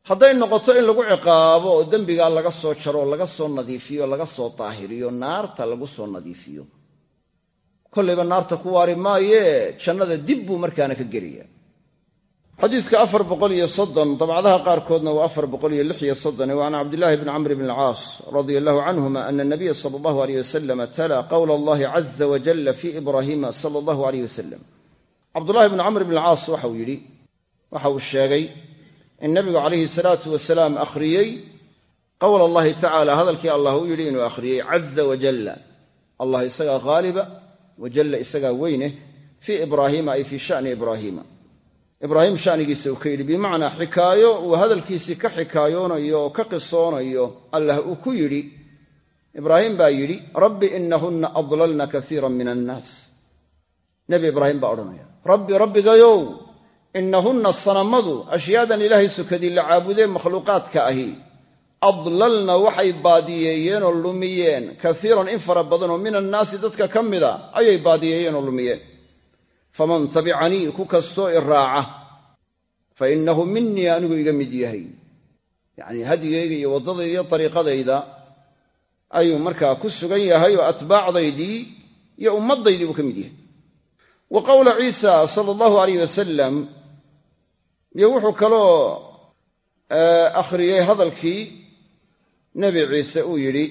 Speaker 1: hadday noqoto in lagu ciqaabo oo dembigaa laga soo jaro oo laga soo nadiifiyo o laga soo daahiriyo naarta lagu soo nadiifiyo kollayba naarta ku waari maayee jannada dib buu markaana ka gelaya xadiiska afar boqol iyo soddon dabcadaha qaarkoodna waa afar boqol iyo lix iyo soddon wa can cabdillaahi bni camr bn alcaas radia allahu canhuma ana nabiya sala allahu aleyh wasalama tala qowla allahi caza wajalla fi ibraahiima sala allahu aleyh wasalam cabdullahi bni camr bn alcaas waxauu yidhi waxa uu sheegay in nabigu calayhi salaatu wasalaam akhriyey qowla allahi tacala hadalkii allah uu yidhi inuu akhriyey caza wajalla allah isagaa haaliba wajalla isagaa weyneh fii ibraahiima ay fii shani ibraahiima ibraahim shanigiisa uu ka yidhi bimacnaa xikaayo uu hadalkiisii ka xikaayoonayo oo ka qisoonayo allah uu ku yidhi. Ibraahim baa yidhi rabbi inahunna adlalna kaiira min annaas nebi ibraahim baa odhanaya rabbi rabbigayow inahunna sanamadu ashyaadan ilaahay sukadii la caabudee makhluuqaadka ahi adlalna waxay baadiyeeyeen oo lumiyeen kaiiran in fara badan oo min annaasi dadka ka mida ayay baadiyeeyeen oo lumiyeen faman tabicanii ku kastoo i raaca fa innahu minii anigu iga mid yahay. Yacnii hadigayga iyo waddadayda iyo dariiqadayda ayuu markaa ku sugan yahay oo atbaacdaydii iyo ummaddaydii buu ka mid yahay. Wa qowla ciisa sala allahu alayh wasalam iyo wuxuu kaloo akhriyey hadalkii nebi ciise uu yidhi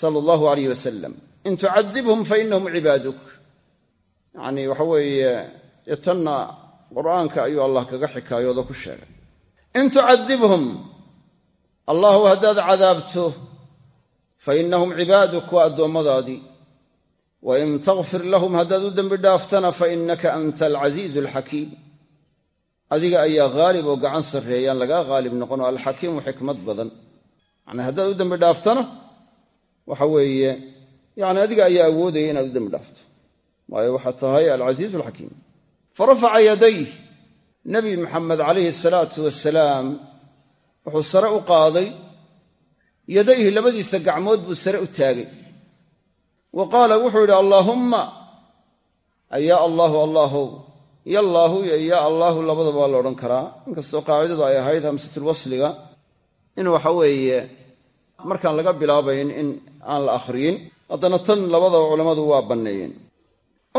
Speaker 1: sala allahu alayh wasalam in tucadibhum fa inahum cibaaduk yacnii waxa weeye dee qur'aanka ayuu allah kaga xikaayoodo ku sheegay. In tucadibhum allahu haddaad cadaabto fa inahum cibaaduk waa addoommadaadii. Wa in takfir lahum haddaad u dembi dhaaftana fa innaka anta alcasiizu alxakiim adiga ayaa haalib oo gacan sarreeyaan lagaa haalib noqon oo alxakiimu xikmad badan. Yacnii haddaad u dembi dhaaftana waxa weeye yacni adiga ayaa awoodaya inaad u dembi dhaafto waayo waxaa tahay alcasiizu alxakiim farafaca yadayh nebi maxamed calayhi asalaatu wasalaam wuxuu sare u qaaday. Yadayhi labadiisa gacmood buu sare u taagay. Wa qaala wuxuu yidhi allaahumma ayaa allaahu allaahow yallaahu iyo ya allaahu labadaba waa la odhan karaa. Inkastoo qaacidadu ay ahayd hamsatulwasliga in waxa weeye markaan laga bilaabayn in aan la akhriyin haddana tan labadaba culammadu waa banneeyeen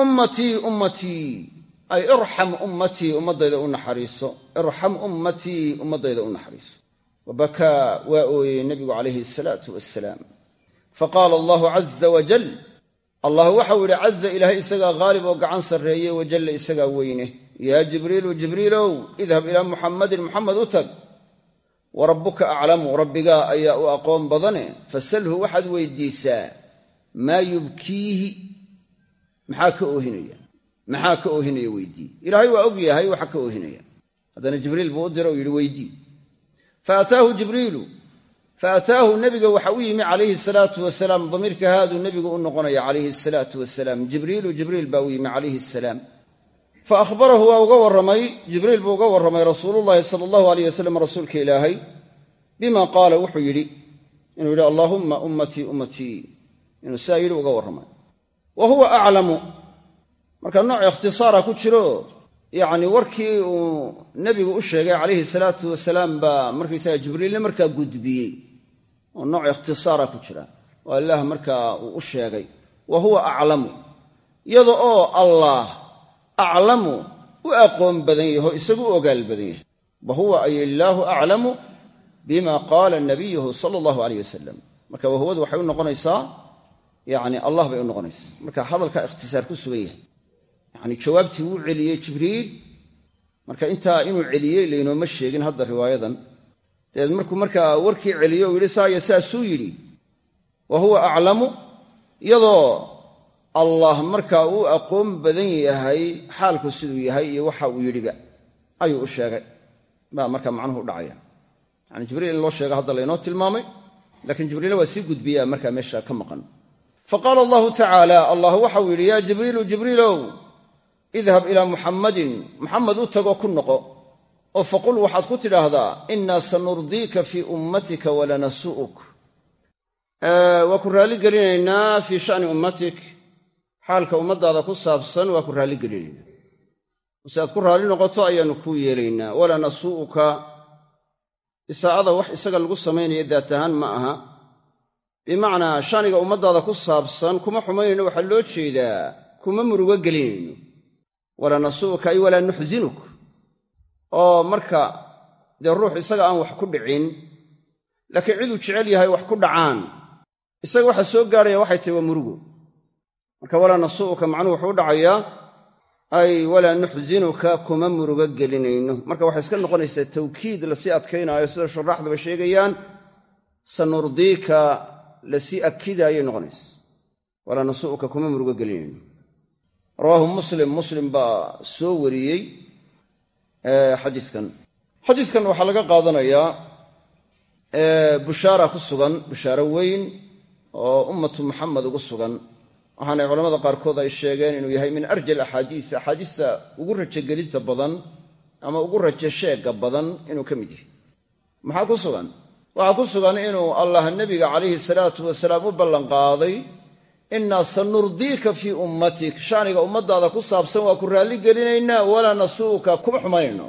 Speaker 1: ummatii ummatii ay irxam ummatii ummaddayda u naxariiso. Irxam ummatii ummaddayda u naxariiso. Wa bakaa waa ooyey nebigu calayhi asalaatu wasalaam faqaala allahu caza wajal allah waxau yidhi caza ilaahay isagaa haalib oo gacan sarreeye wajalla isagaa weyne. Yaa jibriilu jibriilow idhab ilaa muxammadin muxamed u tag. Wa rabbuka aclamu rabbigaa ayaa u aqoon badane fasalhu waxaad weydiisaa maa yubkiihi maxaa ka oohinaya? Maxaa ka oohinaya weydii? Ilaahay waa og yahay waxa ka oohinaya. Haddana jibriil buu u dira u yidhi weydii. Faataahu jibriilu faataahu nebiga waxa u yimi calayhi salaatu wasalaam. Damiirka haaduu nebigu u noqonaya calayhi salaatu wasalaam. Jibriilu jibriil baa u yimi calayhi asalaam fa akhbarahu waa uga warramay jibriil buu uga warramay rasuulullaahi sala allahu alayh wasalam rasuulka ilaahay bima qaala wuxuu yidhi inuu yidhi allaahumma ummatii ummatii inuu sidaa yidhi uga warramay wa huwa aclamu. Marka nooc ikhtisaara ku jiro yacni warkii uu nebigu u sheegay calayhi salaatu wasalaam baa markaysaga jibriilna markaa gudbiyey. Oo nooc ikhtisaara ku jira. Oo allaah markaa uu u sheegay. Wa huwa aclamu. Iyada oo allaah aclamu u aqoon badan yaho isagu u ogaal badan yahay. Wa huwa ay illaahu aclamu bima qaala nabiyuhu sala allahu alayh wasalam marka wahuwadu waxay u noqonaysaa yani allah bay u noqonaysaa marka hadalkaa ikhtisaar ku sugan yahay. Yani jawaabtii wuu celiyey jibriil. Marka intaa inuu celiyey laynooma sheegin hadda riwaayadan. Dabeed markuu markaa warkii celiyo uu yidhi saaya saasuu yidhi. Wa huwa aclamu. Iyadoo allah markaa uu aqoon badan yahay xaalku siduu yahay iyo waxa uu yidhiba ayuu u sheegay. Baa markaa macnuhu u dhacaya. Yani jibriil in loo sheega hadda laynoo tilmaamay laakiin jibriilna waa sii gudbiyaa markaa meesha ka maqan fa qaala allahu tacaala allah waxau yidhi yaa jibriilu jibriilow idhab ilaa muxammadin muxamed u tagoo ku noqo oo faqul waxaad ku tidhaahdaa innaa sanurdiika fii ummatika walanasu'uk waa ku raalligelinaynaa fii sha'ni ummatik xaalka ummaddaada ku saabsan waa ku raalligelinaynaa si aad ku raalli noqoto ayaannu kuu yeelaynaa walanasu'uka isaa'ada wax isaga lagu samaynaya daat ahaan ma aha bimacnaa shaniga ummaddaada ku saabsan kuma xumaynayno waxaa loo jeedaa kuma murugo gelinayno. Walaa nasu'uka ay walaa nuxsinuk oo marka dee ruux isaga aan wax ku dhicin laakiin ciduu jecel yahay wax ku dhacaan isaga waxa soo gaadhaya waxay tahy waa murugo. Marka walaa nasu'uka macnuhu wuxuu dhacayaa ay walaa nuxsinuka kuma murugo gelinayno. Marka waxay iska noqonaysaa tawkiid la sii adkaynaayo sida shuraaxduba sheegayaan sanurdiika la sii akida ayay noqonaysa walaa nasu'uka kuma murugo rawaahu muslim. Muslim baa soo wariyey xadiidkan xadiidkan waxaa laga qaadanayaa bushaara ku sugan bushaaro weyn oo ummatu muxamed ugu sugan. Waxaanay culamada qaarkood ay sheegeen inuu yahay min arja alaxaadiis axaadiista ugu rajogelinta badan ama ugu rajo sheegga badan inuu ka mid yahay. Maxaa ku sugan waxaa ku sugan inuu allah nebiga calayhi salaatu wasalaam u ballanqaaday innaa sanurdiika fii ummatik. Shaniga ummaddaada ku saabsan waa ku raalli gelinaynaa walaa nasuuka kuma xumaynayno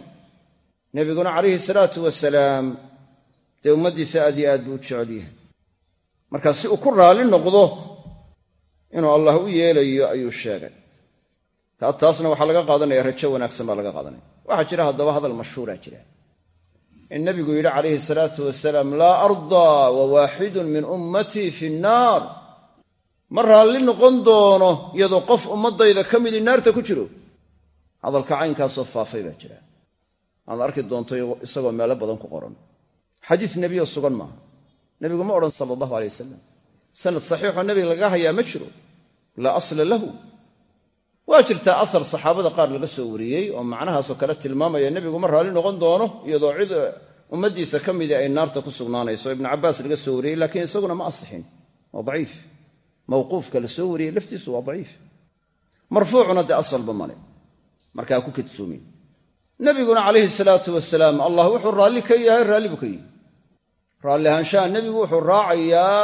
Speaker 1: nebiguna calayhi salaatu wasalaam dee ummaddiisa aad iyo aad buu u jecel yahay. Marka si uu ku raalli noqdo inuu allah u yeelayo ayuu sheegay. Taasna waxaa laga qaadanaya rajo wanaagsan baa laga qaadanaya. Waxaa jira haddaba hadal mashhuuraa jira in nebigu yidhi calayhi salaatu wasalaam laa ardaa wa waaxidun min ummatii fi nnaar. Ma raalli noqon doono iyadoo qof ummaddayda ka midii naarta ku jiro. Hadalka caynkaasoo faafay baa jira. Aad arki doonto isagoo meelo badan ku qoran. Xadiis nebiyo sugan maaha. Nebigu ma odhan sala allahu alay wasalam sanad saxiixoo nebiga laga hayaa ma jiro. Laa asla lahu waa jirtaa asar saxaabada qaar laga soo wariyey oo macnahaasoo kale tilmaamaya nebigu ma raalli noqon doono iyadoo cid ummaddiisa ka midii ay naarta ku sugnaanayso. Ibnu cabbaas laga soo wariyey laakiin isaguna ma asixin. Waa daciif. Mawquufka la soo wariyey laftiisu waa daciif. Marfuucuna dee asalba male markaa ku kadsoomin nebiguna calayhi salaatu wasalaam allah wuxuu raalli ka yahay raalli buu ka yihi raalli ahaanshaha nebigu wuxuu raacayaa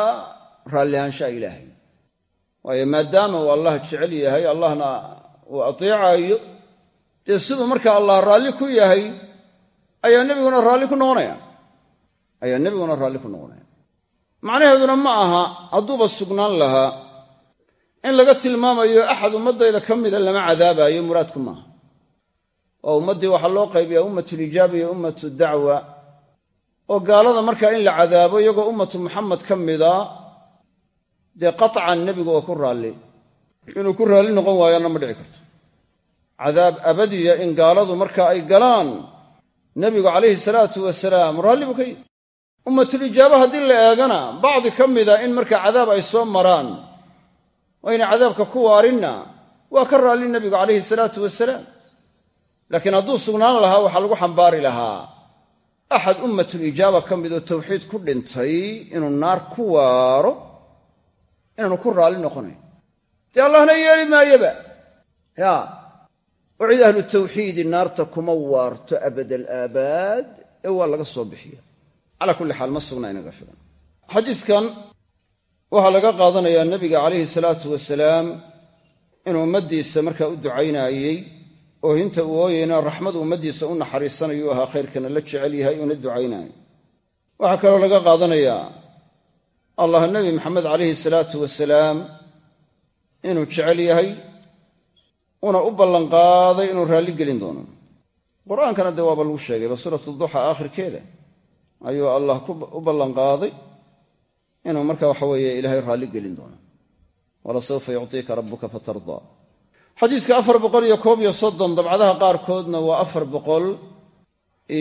Speaker 1: raalli ahaanshaha ilaahay. Waayo maadaama uu allah jecel yahay allahna uu ateecaayo dee siduu markaa allah raalli ku yahay ayaa nebiguna raalli ku noqonaya. Ayaa nebiguna raalli ku noqonaya. Macnaheeduna ma aha hadduuba sugnaan lahaa in laga tilmaamayo axad ummaddayda ka mida lama cadaabaayo muraadku maaha oo ummaddii waxaa loo qaybiyaa ummatulijaaba iyo ummatu dacwa. Oo gaalada markaa in la cadaabo iyagoo ummatu muxamed ka mida dee qaطcan nebigu waa ku raalli inuu ku raalli noqon waayana ma dhici karto. Cadaab abadiya in gaaladu marka ay galaan nebigu calayhi salaatu wasalaam raalli buu ka yihi ummatulijaaba haddii la eegana bacdi ka mida in marka cadaab ay soo maraan oo ayna cadaabka ku waarinna waa ka raalli nebigu calayhi salaatu wasalaam laakiin hadduu sugnaan lahaa waxaa lagu xambaari lahaa axad ummatulijaaba ka mid oo tawxiid ku dhintay inuu naar ku waaro inaanu ku raalli noqonayn dee allahna yeeli maayaba? Ya. Oo cid ahlu tawxiidi naarta kuma waarto abadal aabaad ee waa laga soo bixiya. Calaa kulli xaal ma sugna inaga filan. Xadiidkan waxaa laga qaadanayaa nebiga calayhi salaatu wasalaam inuu ummaddiisa markaa u ducaynaayey oo hinta uu ooyeyna raxmadu ummaddiisa u naxariisanayu ahaa khayrkana la jecel yahay una ducaynaayo waxaa kaloo laga qaadanayaa allah nebi maxamed calayhi salaatu wasalaam inuu jecel yahay una u ballanqaaday inuu raalli gelin doono. Qur'aankana dee waaba lagu sheegayba suuratu duxa aakhirkeeda ayuu allah u ballanqaaday inuu marka waxa weeye ilaahay raalli gelin doono. Walasawfa yuctiika rabbuka fatardaa xadiiska afar boqol iyo koob iyo soddon dabcadaha qaarkoodna waa afar boqol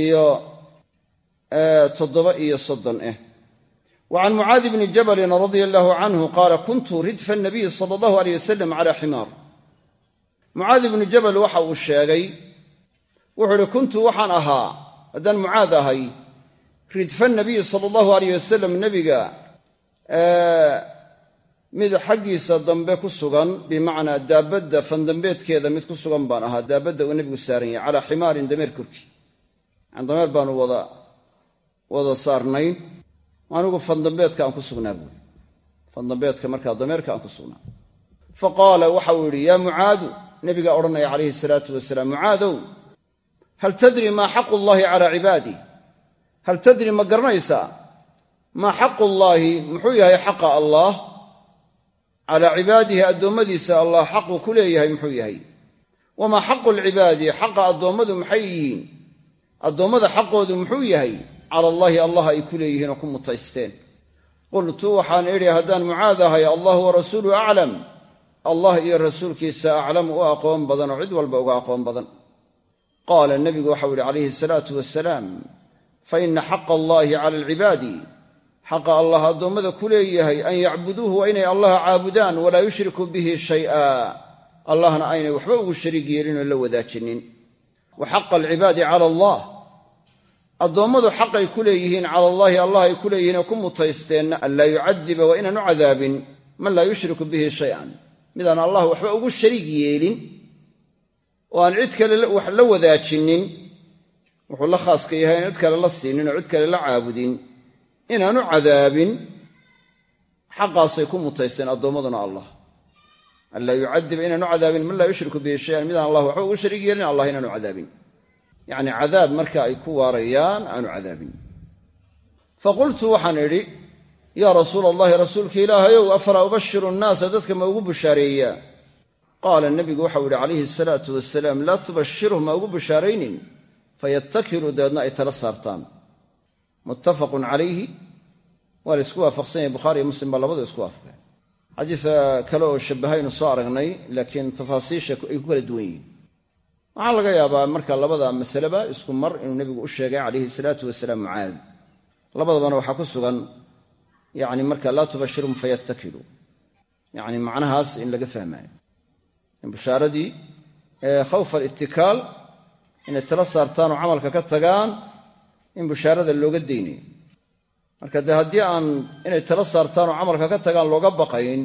Speaker 1: iyo toddoba iyo soddon eh wa can mucaadi bni jabalin radia allahu canhu qaala kuntu ridfa nabiyi sala allahu aleyh wasalam cala ximaar mucaadi bnu jabal waxa uu sheegay wuxuu uhi kuntu waxaan ahaa haddaan mucaad ahay ridfa nabiyi sala allahu aleyh wasalam nebiga mid xaggiisa dambe ku sugan bimacnaa daabadda fandambeedkeeda mid ku sugan baan ahaa daabadda uu nebigu saaran yahay calaa ximaarin dameer korkii. Wada saarnayn anigu fandambeedka aan ku sugnaa buuri fandambeedka markaa dameerka aan ku sugnaa. Fa qaala waxa uu yidhi yaa mucaadu nebigaa odhanaya calayhi salaatu wasalaam mucaadow hal tadri maa xaqu llaahi calaa cibaadih hal tadri ma garanaysaa maa xaqu llaahi muxuu yahay xaqa allaah calaa cibaadihi addoommadiisa allah xaqu ku leeyahay muxuu yahay? Wamaa xaqu lcibaadi xaqa addoommadu maxay yihiin? Addoommada xaqoodu muxuu yahay cala allah ay ku leeyihiin oo ku mutaysteen. qultu waxaan idhi haddaan mucaad ahay allahu warasuulu aclam. Allah iyo rasuulkiisa aclamu u aqoon badan oo cid walba uga aqoon badan. qaala nebigu waxau yihi calayhi salaatu wasalaam fa ina xaqa allaahi cala alcibaadi. xaqa allah addoommada ku leeyahay an yacbuduuhu waa inay allaha caabudaan walaa yushrikuu bihi shay'a. Allahna aynay waxba ugu shariig yeelinoo la wadaajinin. wa xaqa alcibaadi cala allah addoommadu xaqay ku leeyihiin cala allaahi allah ay ku leeyihiin oo ku mutaysteenna an laa yucadiba waa inaan u cadaabin man laa yushriku bihi shay-an. Midaan allah waxba ugu shariig yeelin oo aan cid kale wax la wadaajinin wuxuu la khaaska yahay aan cid kale la siinin oo cid kale la caabudin. Inaanu cadaabin xaqaasay ku mutaysteen addoommaduna allah. An laa yucadiba inaanu cadaabin man laa yushriku bihi shayan. Midaan allah waxba ugu shariig yeelin allah inaanu cadaabin yacni cadaab marka ay ku waarayaan aanu cadaabin. Faqultu waxaan idhi yaa rasuula allahi rasuulka ilaahayow afalaa ubashiru nnaasa dadka ma ugu bushaareeyaa qaala nebigu waxau yihi calayhi asalaatu wasalaam laa tubashirhu ma ugu bushaaraynin fayatakiluu dabeedna ay tala saartaan. Muttafaqun calayhi waa la isku waafaqsan yahay bukhaari iyo muslim baa labadu isku waafaqeen. Xadiis kale oo shabbahaynu soo aragnay laakiin tafaasiisha ay ku kala duwan yihiin waxaa laga yaabaa marka labada masaleba isku mar inuu nebigu u sheegay calayhi salaatu wasalaam mucaad. Labadabana waxaa ku sugan yani marka laa tubashirhum fayatakiluu yani macnahaas in laga fahmaayo. In bushaaradii khawfa alitikaal inay tala saartaan oo camalka ka tagaan in bushaarada looga daynayo marka dee haddii aan inay tala saartaan oo camalka ka tagaan looga baqayn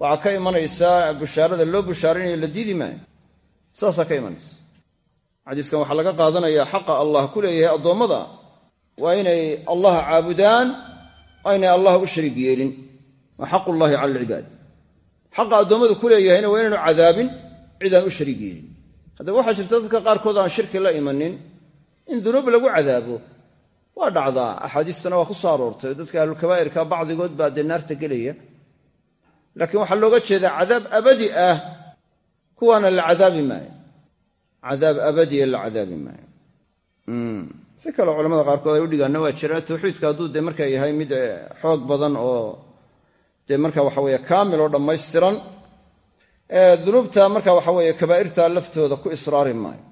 Speaker 1: waxaa ka imanaysaa bushaarada loo bushaaraynayo la diidi maayo. Saasaa ka imanaysa xadiiskan waxaa laga qaadanayaa xaqa allah ku leeyahay addoommada waa inay allah caabudaan aynay allah u shariig yeelin. Waa xaqullaahi cala alcibaad. Xaqa addoommadu ku leeyahayna waa inaynu cadaabin cidaan u shariig yeelin. Haddaba waxaa jirta dadka qaarkood aan shirki la imanin in dunuub lagu cadaabo. Waa dhacdaa axaadiistana waa ku soo aroortay. Dadka ahlulkabaa'irka bacdigood baa dee naarta gelaya. Laakiin waxaa looga jeedaa cadaab abadi ah kuwaana la cadaabi maayo cadaab abadiya la cadaabi maayo. Si kaleo culamada qaarkood ay u dhigaanna waa jiraan tawxiidka hadduu dee markaa yahay mid xoog badan oo dee marka waxa weeye kaamil oo dhammaystiran dunuubta marka waxa weeye kabaa'irta laftooda ku israari maayo.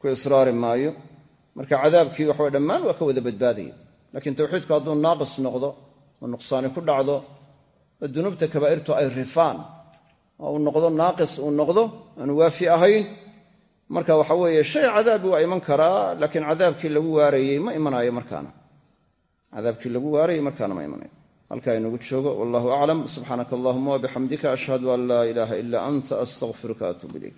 Speaker 1: Ku israari maayo. Marka cadaabkii waxaweye dhammaan waa ka wada badbaadaya. Laakiin tawxiidku hadduu naaqis noqdo oo nuqsaani ku dhacdo oo dunuubta kabaa'irtu ay rifaan oo uu noqdo naaqis uu noqdo aanu waafi ahayn marka waxa weeye shay cadaabi waa iman karaa laakiin cadaabkii lagu waarayey ma imanayo markaana. Cadaabkii lagu waarayey markaana ma imanayo halkaa inagu joogo wallahu aclam subxaanaka allahuma wabixamdika ashhadu an laa ilaaha ila anta astaqfiruka atuub ilayk